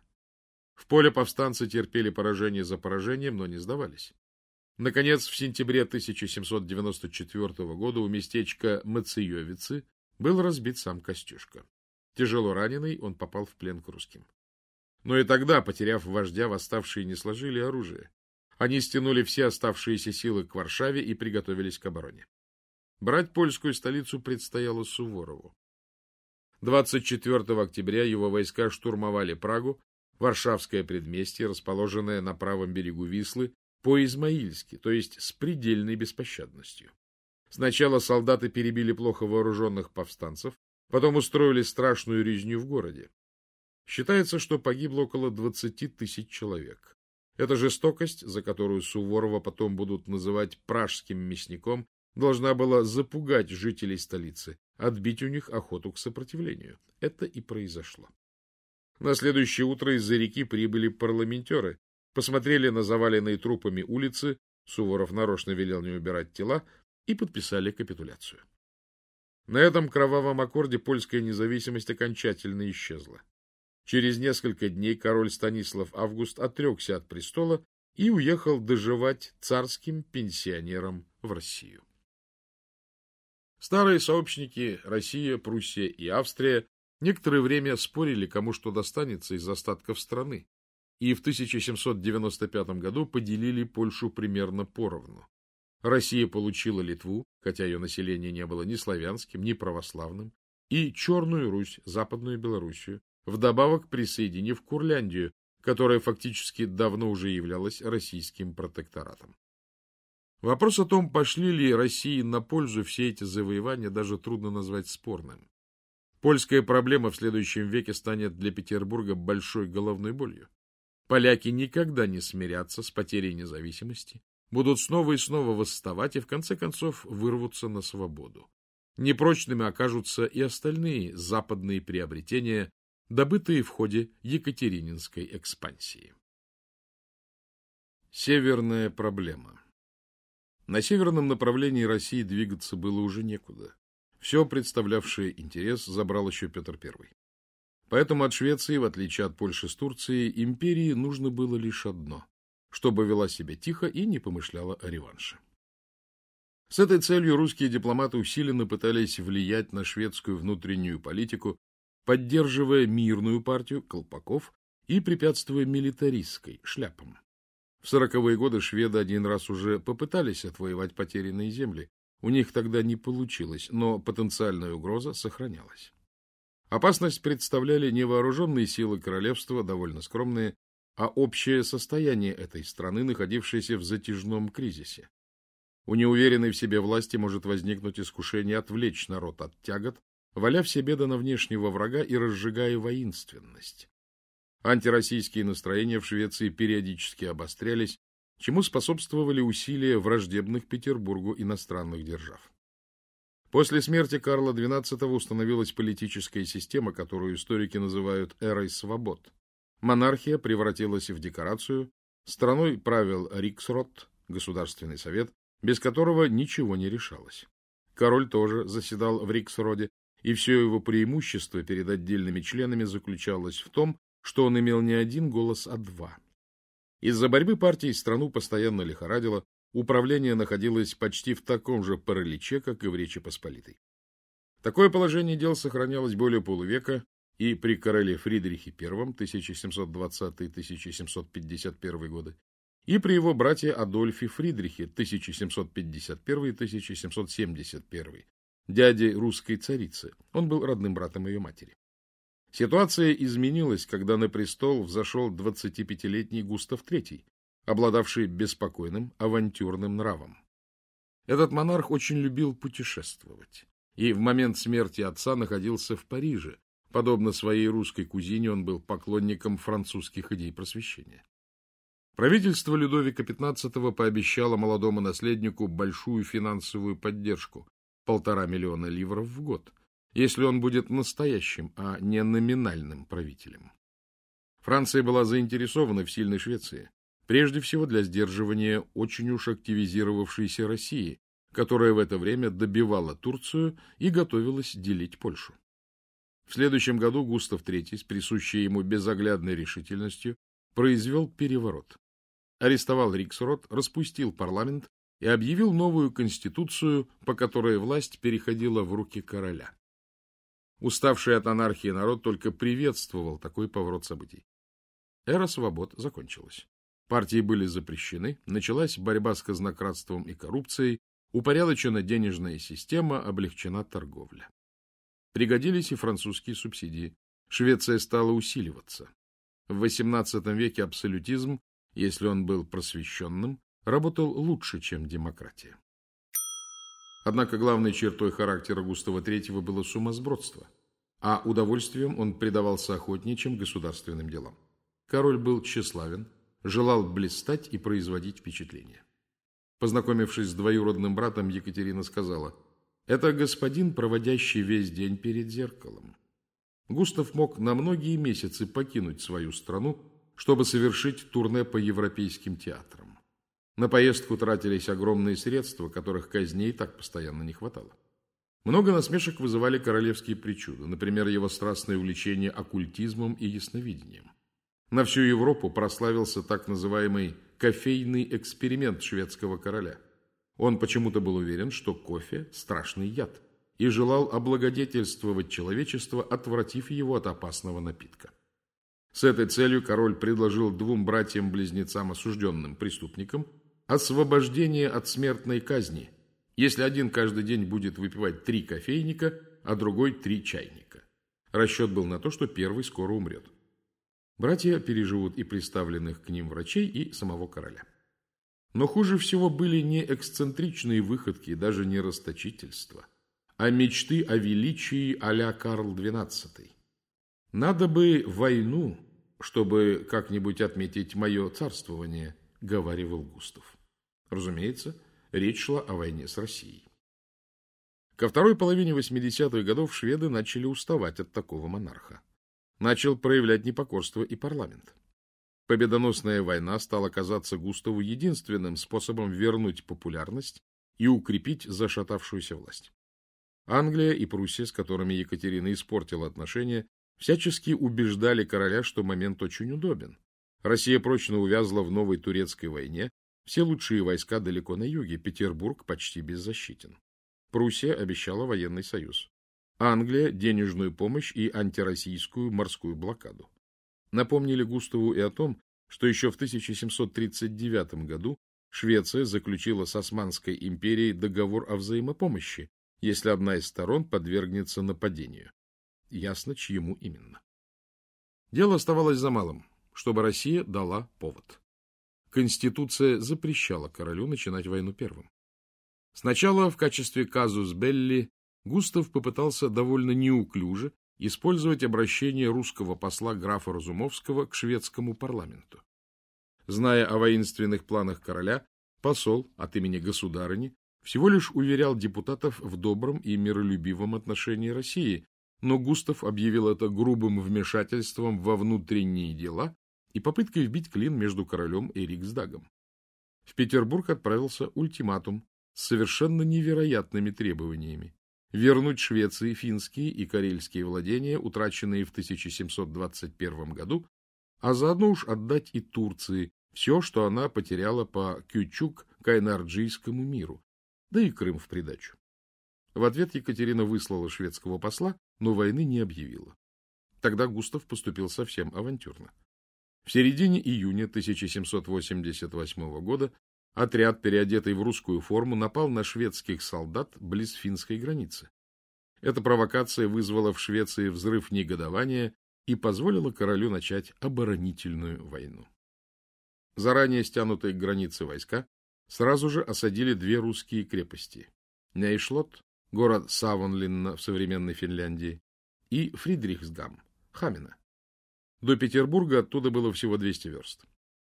В поле повстанцы терпели поражение за поражением, но не сдавались. Наконец, в сентябре 1794 года у местечка Мациевицы был разбит сам Костюшка. Тяжело раненый, он попал в плен к русским. Но и тогда, потеряв вождя, восставшие не сложили оружие. Они стянули все оставшиеся силы к Варшаве и приготовились к обороне. Брать польскую столицу предстояло Суворову. 24 октября его войска штурмовали Прагу, Варшавское предместье, расположенное на правом берегу Вислы, по-измаильски, то есть с предельной беспощадностью. Сначала солдаты перебили плохо вооруженных повстанцев, потом устроили страшную резню в городе. Считается, что погибло около 20 тысяч человек. Эта жестокость, за которую Суворова потом будут называть пражским мясником, должна была запугать жителей столицы, отбить у них охоту к сопротивлению. Это и произошло. На следующее утро из-за реки прибыли парламентеры, посмотрели на заваленные трупами улицы, Суворов нарочно велел не убирать тела, и подписали капитуляцию. На этом кровавом аккорде польская независимость окончательно исчезла. Через несколько дней король Станислав Август отрекся от престола и уехал доживать царским пенсионером в Россию. Старые сообщники Россия, Пруссия и Австрия некоторое время спорили, кому что достанется из остатков страны, и в 1795 году поделили Польшу примерно поровну. Россия получила Литву, хотя ее население не было ни славянским, ни православным, и Черную Русь, Западную Белоруссию, вдобавок присоединив Курляндию, которая фактически давно уже являлась российским протекторатом. Вопрос о том, пошли ли России на пользу все эти завоевания, даже трудно назвать спорным. Польская проблема в следующем веке станет для Петербурга большой головной болью. Поляки никогда не смирятся с потерей независимости, будут снова и снова восставать и в конце концов вырвутся на свободу. Непрочными окажутся и остальные западные приобретения, добытые в ходе Екатерининской экспансии. Северная проблема на северном направлении России двигаться было уже некуда. Все представлявшее интерес забрал еще Петр I. Поэтому от Швеции, в отличие от Польши с Турцией, империи нужно было лишь одно – чтобы вела себя тихо и не помышляла о реванше. С этой целью русские дипломаты усиленно пытались влиять на шведскую внутреннюю политику, поддерживая мирную партию колпаков и препятствуя милитаристской шляпам. В сороковые годы шведы один раз уже попытались отвоевать потерянные земли. У них тогда не получилось, но потенциальная угроза сохранялась. Опасность представляли не вооруженные силы королевства, довольно скромные, а общее состояние этой страны, находившейся в затяжном кризисе. У неуверенной в себе власти может возникнуть искушение отвлечь народ от тягот, валя все беды на внешнего врага и разжигая воинственность. Антироссийские настроения в Швеции периодически обострялись, чему способствовали усилия враждебных Петербургу иностранных держав. После смерти Карла XII установилась политическая система, которую историки называют эрой свобод. Монархия превратилась в декорацию, страной правил Риксрот, государственный совет, без которого ничего не решалось. Король тоже заседал в Риксроде, и все его преимущество перед отдельными членами заключалось в том, что он имел не один голос, а два. Из-за борьбы партий страну постоянно лихорадило, управление находилось почти в таком же параличе, как и в Речи Посполитой. Такое положение дел сохранялось более полувека и при короле Фридрихе I 1720-1751 годы, и при его брате Адольфе Фридрихе 1751-1771, дяде русской царицы. Он был родным братом ее матери. Ситуация изменилась, когда на престол взошел 25-летний Густав III, обладавший беспокойным, авантюрным нравом. Этот монарх очень любил путешествовать, и в момент смерти отца находился в Париже. Подобно своей русской кузине, он был поклонником французских идей просвещения. Правительство Людовика XV пообещало молодому наследнику большую финансовую поддержку – полтора миллиона ливров в год, если он будет настоящим, а не номинальным правителем. Франция была заинтересована в сильной Швеции, прежде всего для сдерживания очень уж активизировавшейся России, которая в это время добивала Турцию и готовилась делить Польшу. В следующем году Густав III с присущей ему безоглядной решительностью произвел переворот. Арестовал Риксрот, распустил парламент и объявил новую конституцию, по которой власть переходила в руки короля. Уставший от анархии народ только приветствовал такой поворот событий. Эра свобод закончилась. Партии были запрещены, началась борьба с казнократством и коррупцией, упорядочена денежная система, облегчена торговля. Пригодились и французские субсидии. Швеция стала усиливаться. В XVIII веке абсолютизм, если он был просвещенным, работал лучше, чем демократия. Однако главной чертой характера Густава III было сумасбродство, а удовольствием он предавался охотнее, чем государственным делам. Король был тщеславен, желал блистать и производить впечатление. Познакомившись с двоюродным братом, Екатерина сказала, «Это господин, проводящий весь день перед зеркалом». Густав мог на многие месяцы покинуть свою страну, чтобы совершить турне по европейским театрам. На поездку тратились огромные средства, которых казней так постоянно не хватало. Много насмешек вызывали королевские причуды, например, его страстное увлечение оккультизмом и ясновидением. На всю Европу прославился так называемый кофейный эксперимент шведского короля. Он почему-то был уверен, что кофе – страшный яд, и желал облагодетельствовать человечество, отвратив его от опасного напитка. С этой целью король предложил двум братьям-близнецам, осужденным преступникам, освобождение от смертной казни, если один каждый день будет выпивать три кофейника, а другой три чайника. Расчет был на то, что первый скоро умрет. Братья переживут и приставленных к ним врачей, и самого короля. Но хуже всего были не эксцентричные выходки, даже не расточительство, а мечты о величии а-ля Карл XII. Надо бы войну, чтобы как-нибудь отметить мое царствование, говаривал Густав. Разумеется, речь шла о войне с Россией. Ко второй половине 80-х годов шведы начали уставать от такого монарха начал проявлять непокорство и парламент. Победоносная война стала казаться Густаву единственным способом вернуть популярность и укрепить зашатавшуюся власть. Англия и Пруссия, с которыми Екатерина испортила отношения, всячески убеждали короля, что момент очень удобен. Россия прочно увязла в новой турецкой войне, все лучшие войска далеко на юге, Петербург почти беззащитен. Пруссия обещала военный союз. Англия – денежную помощь и антироссийскую морскую блокаду. Напомнили Густаву и о том, что еще в 1739 году Швеция заключила с Османской империей договор о взаимопомощи, если одна из сторон подвергнется нападению. Ясно, чьему именно. Дело оставалось за малым, чтобы Россия дала повод. Конституция запрещала королю начинать войну первым. Сначала в качестве казус белли Густав попытался довольно неуклюже использовать обращение русского посла графа Разумовского к шведскому парламенту. Зная о воинственных планах короля, посол от имени государыни всего лишь уверял депутатов в добром и миролюбивом отношении России, но Густав объявил это грубым вмешательством во внутренние дела и попыткой вбить клин между королем и Риксдагом. В Петербург отправился ультиматум с совершенно невероятными требованиями вернуть Швеции финские и карельские владения, утраченные в 1721 году, а заодно уж отдать и Турции все, что она потеряла по Кючук-Кайнарджийскому миру, да и Крым в придачу. В ответ Екатерина выслала шведского посла, но войны не объявила. Тогда Густав поступил совсем авантюрно. В середине июня 1788 года Отряд, переодетый в русскую форму, напал на шведских солдат близ финской границы. Эта провокация вызвала в Швеции взрыв негодования и позволила королю начать оборонительную войну. Заранее стянутые к границе войска сразу же осадили две русские крепости – Нейшлот, город Савонлинна в современной Финляндии, и Фридрихсгам, Хамина. До Петербурга оттуда было всего 200 верст.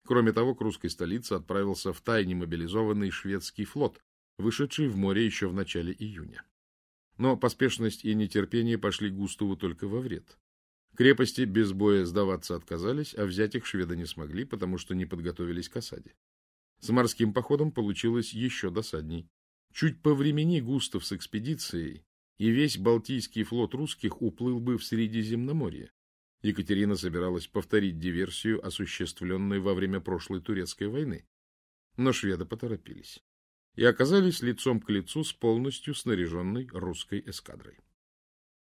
Кроме того, к русской столице отправился в тайне мобилизованный шведский флот, вышедший в море еще в начале июня. Но поспешность и нетерпение пошли Густаву только во вред. Крепости без боя сдаваться отказались, а взять их шведы не смогли, потому что не подготовились к осаде. С морским походом получилось еще досадней. Чуть по времени Густав с экспедицией, и весь Балтийский флот русских уплыл бы в Средиземноморье. Екатерина собиралась повторить диверсию, осуществленную во время прошлой турецкой войны. Но шведы поторопились и оказались лицом к лицу с полностью снаряженной русской эскадрой.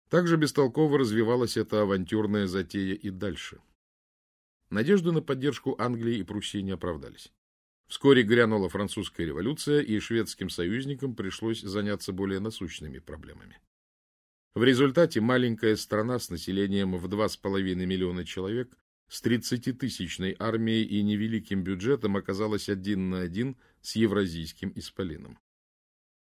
Также бестолково развивалась эта авантюрная затея и дальше. Надежды на поддержку Англии и Пруссии не оправдались. Вскоре грянула французская революция, и шведским союзникам пришлось заняться более насущными проблемами. В результате маленькая страна с населением в 2,5 миллиона человек с 30-тысячной армией и невеликим бюджетом оказалась один на один с евразийским исполином.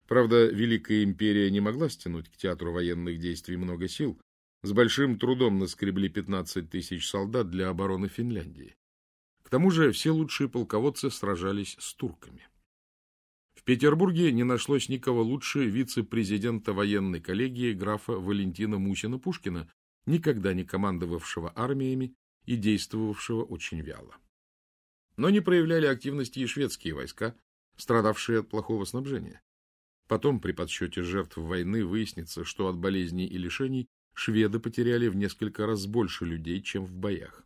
Правда, Великая империя не могла стянуть к театру военных действий много сил, с большим трудом наскребли 15 тысяч солдат для обороны Финляндии. К тому же все лучшие полководцы сражались с турками. Петербурге не нашлось никого лучше вице-президента военной коллегии графа Валентина Мусина-Пушкина, никогда не командовавшего армиями и действовавшего очень вяло. Но не проявляли активности и шведские войска, страдавшие от плохого снабжения. Потом при подсчете жертв войны выяснится, что от болезней и лишений шведы потеряли в несколько раз больше людей, чем в боях.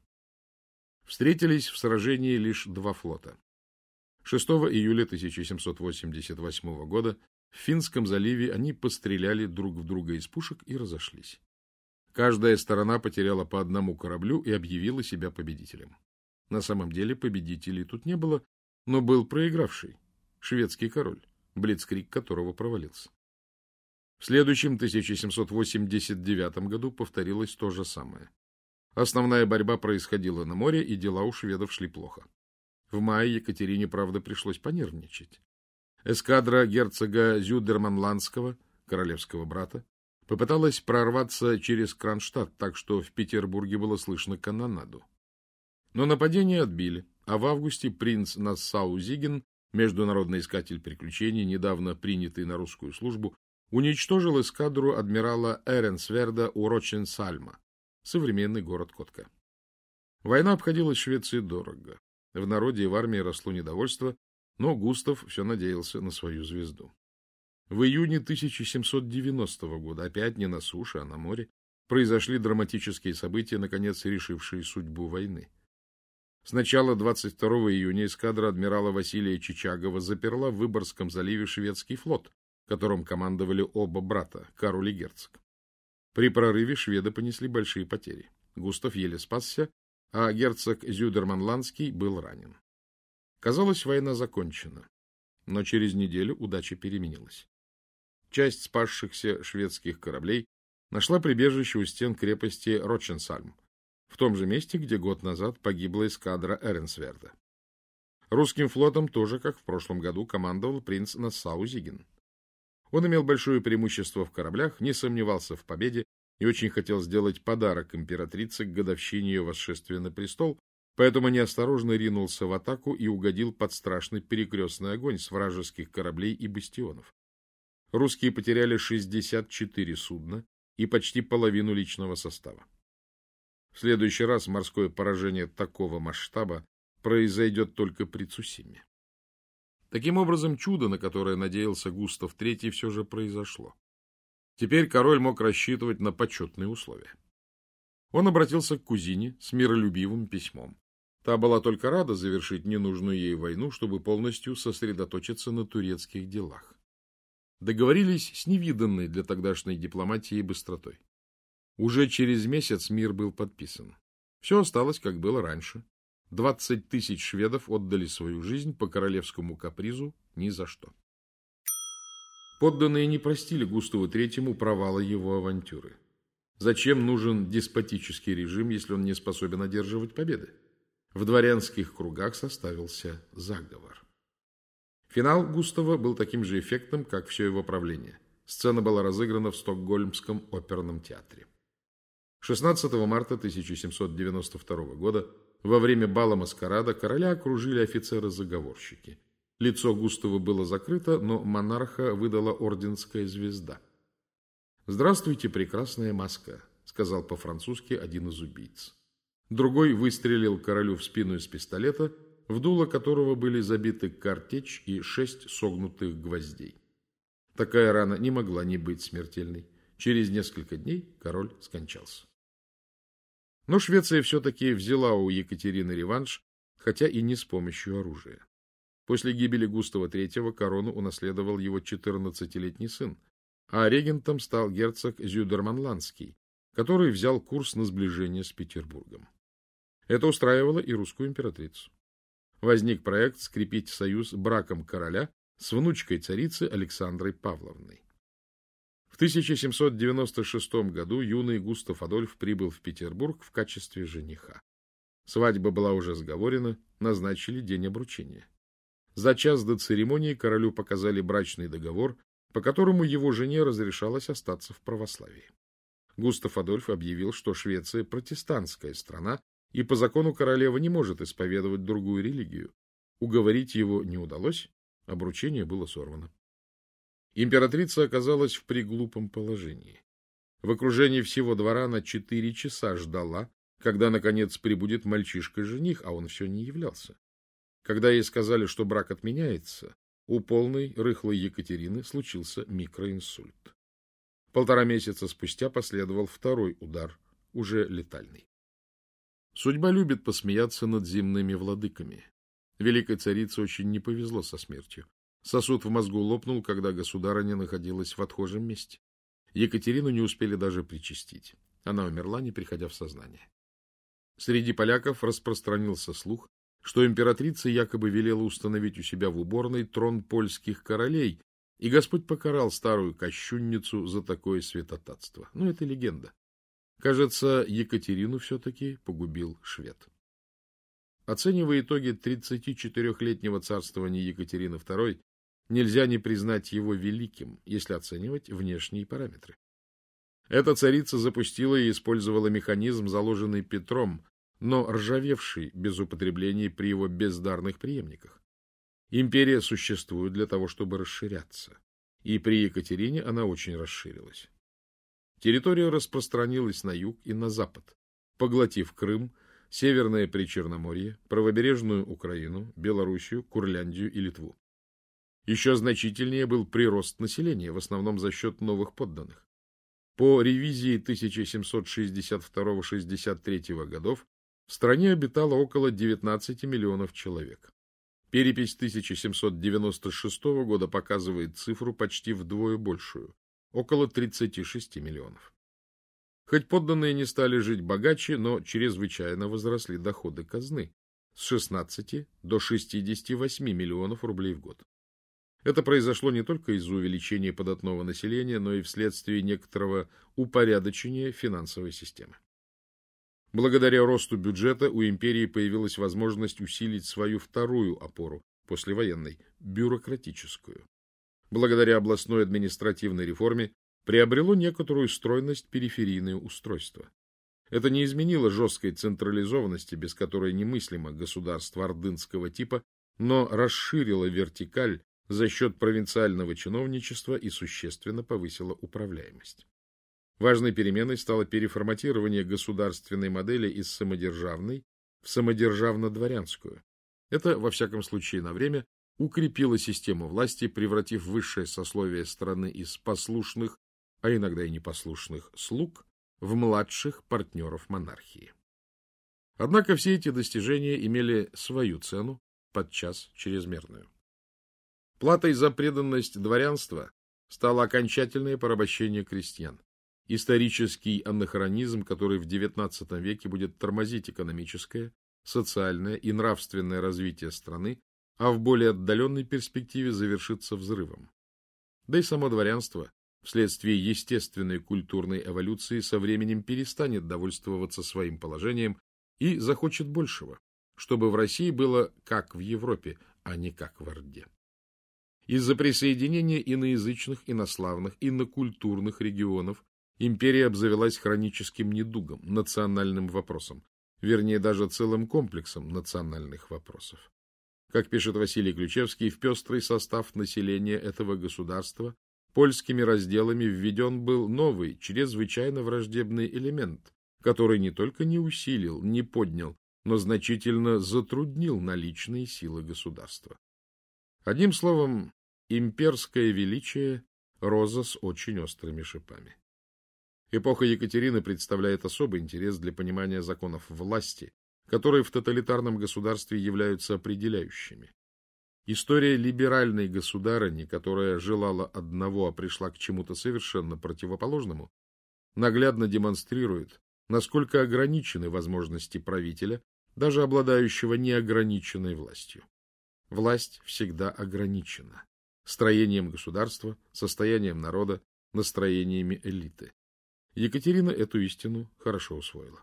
Встретились в сражении лишь два флота 6 июля 1788 года в Финском заливе они постреляли друг в друга из пушек и разошлись. Каждая сторона потеряла по одному кораблю и объявила себя победителем. На самом деле победителей тут не было, но был проигравший, шведский король, блицкрик которого провалился. В следующем 1789 году повторилось то же самое. Основная борьба происходила на море, и дела у шведов шли плохо. В мае Екатерине, правда, пришлось понервничать. Эскадра герцога Зюдерманландского, королевского брата, попыталась прорваться через Кронштадт, так что в Петербурге было слышно канонаду. Но нападение отбили, а в августе принц Нассау-Зиген, международный искатель приключений, недавно принятый на русскую службу, уничтожил эскадру адмирала Эренсверда у Рочен-Сальма, современный город Котка. Война обходилась Швеции дорого. В народе и в армии росло недовольство, но Густав все надеялся на свою звезду. В июне 1790 года, опять не на суше, а на море, произошли драматические события, наконец решившие судьбу войны. Сначала 22 июня эскадра адмирала Василия Чичагова заперла в Выборгском заливе шведский флот, которым командовали оба брата, Кароль и Герцог. При прорыве шведы понесли большие потери. Густав еле спасся, а герцог Зюдерман-Ланский был ранен. Казалось, война закончена, но через неделю удача переменилась. Часть спасшихся шведских кораблей нашла прибежище у стен крепости Роченсальм, в том же месте, где год назад погибла эскадра Эренсверда. Русским флотом тоже, как в прошлом году, командовал принц Нассау-Зиген. Он имел большое преимущество в кораблях, не сомневался в победе и очень хотел сделать подарок императрице к годовщине ее восшествия на престол, поэтому неосторожно ринулся в атаку и угодил под страшный перекрестный огонь с вражеских кораблей и бастионов. Русские потеряли 64 судна и почти половину личного состава. В следующий раз морское поражение такого масштаба произойдет только при Цусиме. Таким образом, чудо, на которое надеялся Густав III, все же произошло. Теперь король мог рассчитывать на почетные условия. Он обратился к кузине с миролюбивым письмом. Та была только рада завершить ненужную ей войну, чтобы полностью сосредоточиться на турецких делах. Договорились с невиданной для тогдашней дипломатии быстротой. Уже через месяц мир был подписан. Все осталось, как было раньше. Двадцать тысяч шведов отдали свою жизнь по королевскому капризу ни за что. Подданные не простили Густаву Третьему провала его авантюры. Зачем нужен деспотический режим, если он не способен одерживать победы? В дворянских кругах составился заговор. Финал Густава был таким же эффектным, как все его правление. Сцена была разыграна в Стокгольмском оперном театре. 16 марта 1792 года во время бала маскарада короля окружили офицеры-заговорщики. Лицо Густава было закрыто, но монарха выдала орденская звезда. «Здравствуйте, прекрасная маска», — сказал по-французски один из убийц. Другой выстрелил королю в спину из пистолета, в дуло которого были забиты картечь и шесть согнутых гвоздей. Такая рана не могла не быть смертельной. Через несколько дней король скончался. Но Швеция все-таки взяла у Екатерины реванш, хотя и не с помощью оружия. После гибели Густава III корону унаследовал его 14-летний сын, а регентом стал герцог Зюдерманландский, который взял курс на сближение с Петербургом. Это устраивало и русскую императрицу. Возник проект скрепить союз браком короля с внучкой царицы Александрой Павловной. 1796 году юный Густав Адольф прибыл в Петербург в качестве жениха. Свадьба была уже сговорена, назначили день обручения. За час до церемонии королю показали брачный договор, по которому его жене разрешалось остаться в православии. Густав Адольф объявил, что Швеция протестантская страна, и по закону королева не может исповедовать другую религию. Уговорить его не удалось, обручение было сорвано. Императрица оказалась в приглупом положении. В окружении всего двора она четыре часа ждала, когда, наконец, прибудет мальчишка-жених, а он все не являлся. Когда ей сказали, что брак отменяется, у полной рыхлой Екатерины случился микроинсульт. Полтора месяца спустя последовал второй удар, уже летальный. Судьба любит посмеяться над земными владыками. Великой царице очень не повезло со смертью. Сосуд в мозгу лопнул, когда государыня находилась в отхожем месте. Екатерину не успели даже причастить. Она умерла, не приходя в сознание. Среди поляков распространился слух, что императрица якобы велела установить у себя в уборной трон польских королей, и Господь покарал старую кощунницу за такое святотатство. Но это легенда. Кажется, Екатерину все-таки погубил швед. Оценивая итоги 34-летнего царствования Екатерины II, нельзя не признать его великим, если оценивать внешние параметры. Эта царица запустила и использовала механизм, заложенный Петром, но ржавевший без употребления при его бездарных преемниках. Империя существует для того, чтобы расширяться, и при Екатерине она очень расширилась. Территория распространилась на юг и на запад, поглотив Крым, Северное Причерноморье, правобережную Украину, Белоруссию, Курляндию и Литву. Еще значительнее был прирост населения, в основном за счет новых подданных. По ревизии 1762-63 годов в стране обитало около 19 миллионов человек. Перепись 1796 года показывает цифру почти вдвое большую – около 36 миллионов. Хоть подданные не стали жить богаче, но чрезвычайно возросли доходы казны с 16 до 68 миллионов рублей в год. Это произошло не только из-за увеличения податного населения, но и вследствие некоторого упорядочения финансовой системы. Благодаря росту бюджета у империи появилась возможность усилить свою вторую опору, послевоенной, бюрократическую. Благодаря областной административной реформе приобрело некоторую стройность периферийное устройство. Это не изменило жесткой централизованности, без которой немыслимо государство ордынского типа, но расширило вертикаль за счет провинциального чиновничества и существенно повысила управляемость. Важной переменой стало переформатирование государственной модели из самодержавной в самодержавно-дворянскую. Это, во всяком случае, на время укрепило систему власти, превратив высшее сословие страны из послушных, а иногда и непослушных слуг в младших партнеров монархии. Однако все эти достижения имели свою цену, подчас чрезмерную. Платой за преданность дворянства стало окончательное порабощение крестьян. Исторический анахронизм, который в XIX веке будет тормозить экономическое, социальное и нравственное развитие страны, а в более отдаленной перспективе завершится взрывом. Да и само дворянство, вследствие естественной культурной эволюции, со временем перестанет довольствоваться своим положением и захочет большего, чтобы в России было как в Европе, а не как в Орде. Из-за присоединения иноязычных, инославных, инокультурных регионов империя обзавелась хроническим недугом, национальным вопросом, вернее даже целым комплексом национальных вопросов. Как пишет Василий Ключевский, в пестрый состав населения этого государства польскими разделами введен был новый, чрезвычайно враждебный элемент, который не только не усилил, не поднял, но значительно затруднил наличные силы государства. Одним словом, имперское величие – роза с очень острыми шипами. Эпоха Екатерины представляет особый интерес для понимания законов власти, которые в тоталитарном государстве являются определяющими. История либеральной государыни, которая желала одного, а пришла к чему-то совершенно противоположному, наглядно демонстрирует, насколько ограничены возможности правителя, даже обладающего неограниченной властью. Власть всегда ограничена строением государства, состоянием народа, настроениями элиты. Екатерина эту истину хорошо усвоила.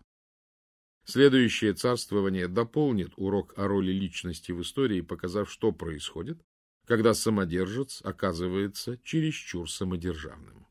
Следующее царствование дополнит урок о роли личности в истории, показав, что происходит, когда самодержец оказывается чересчур самодержавным.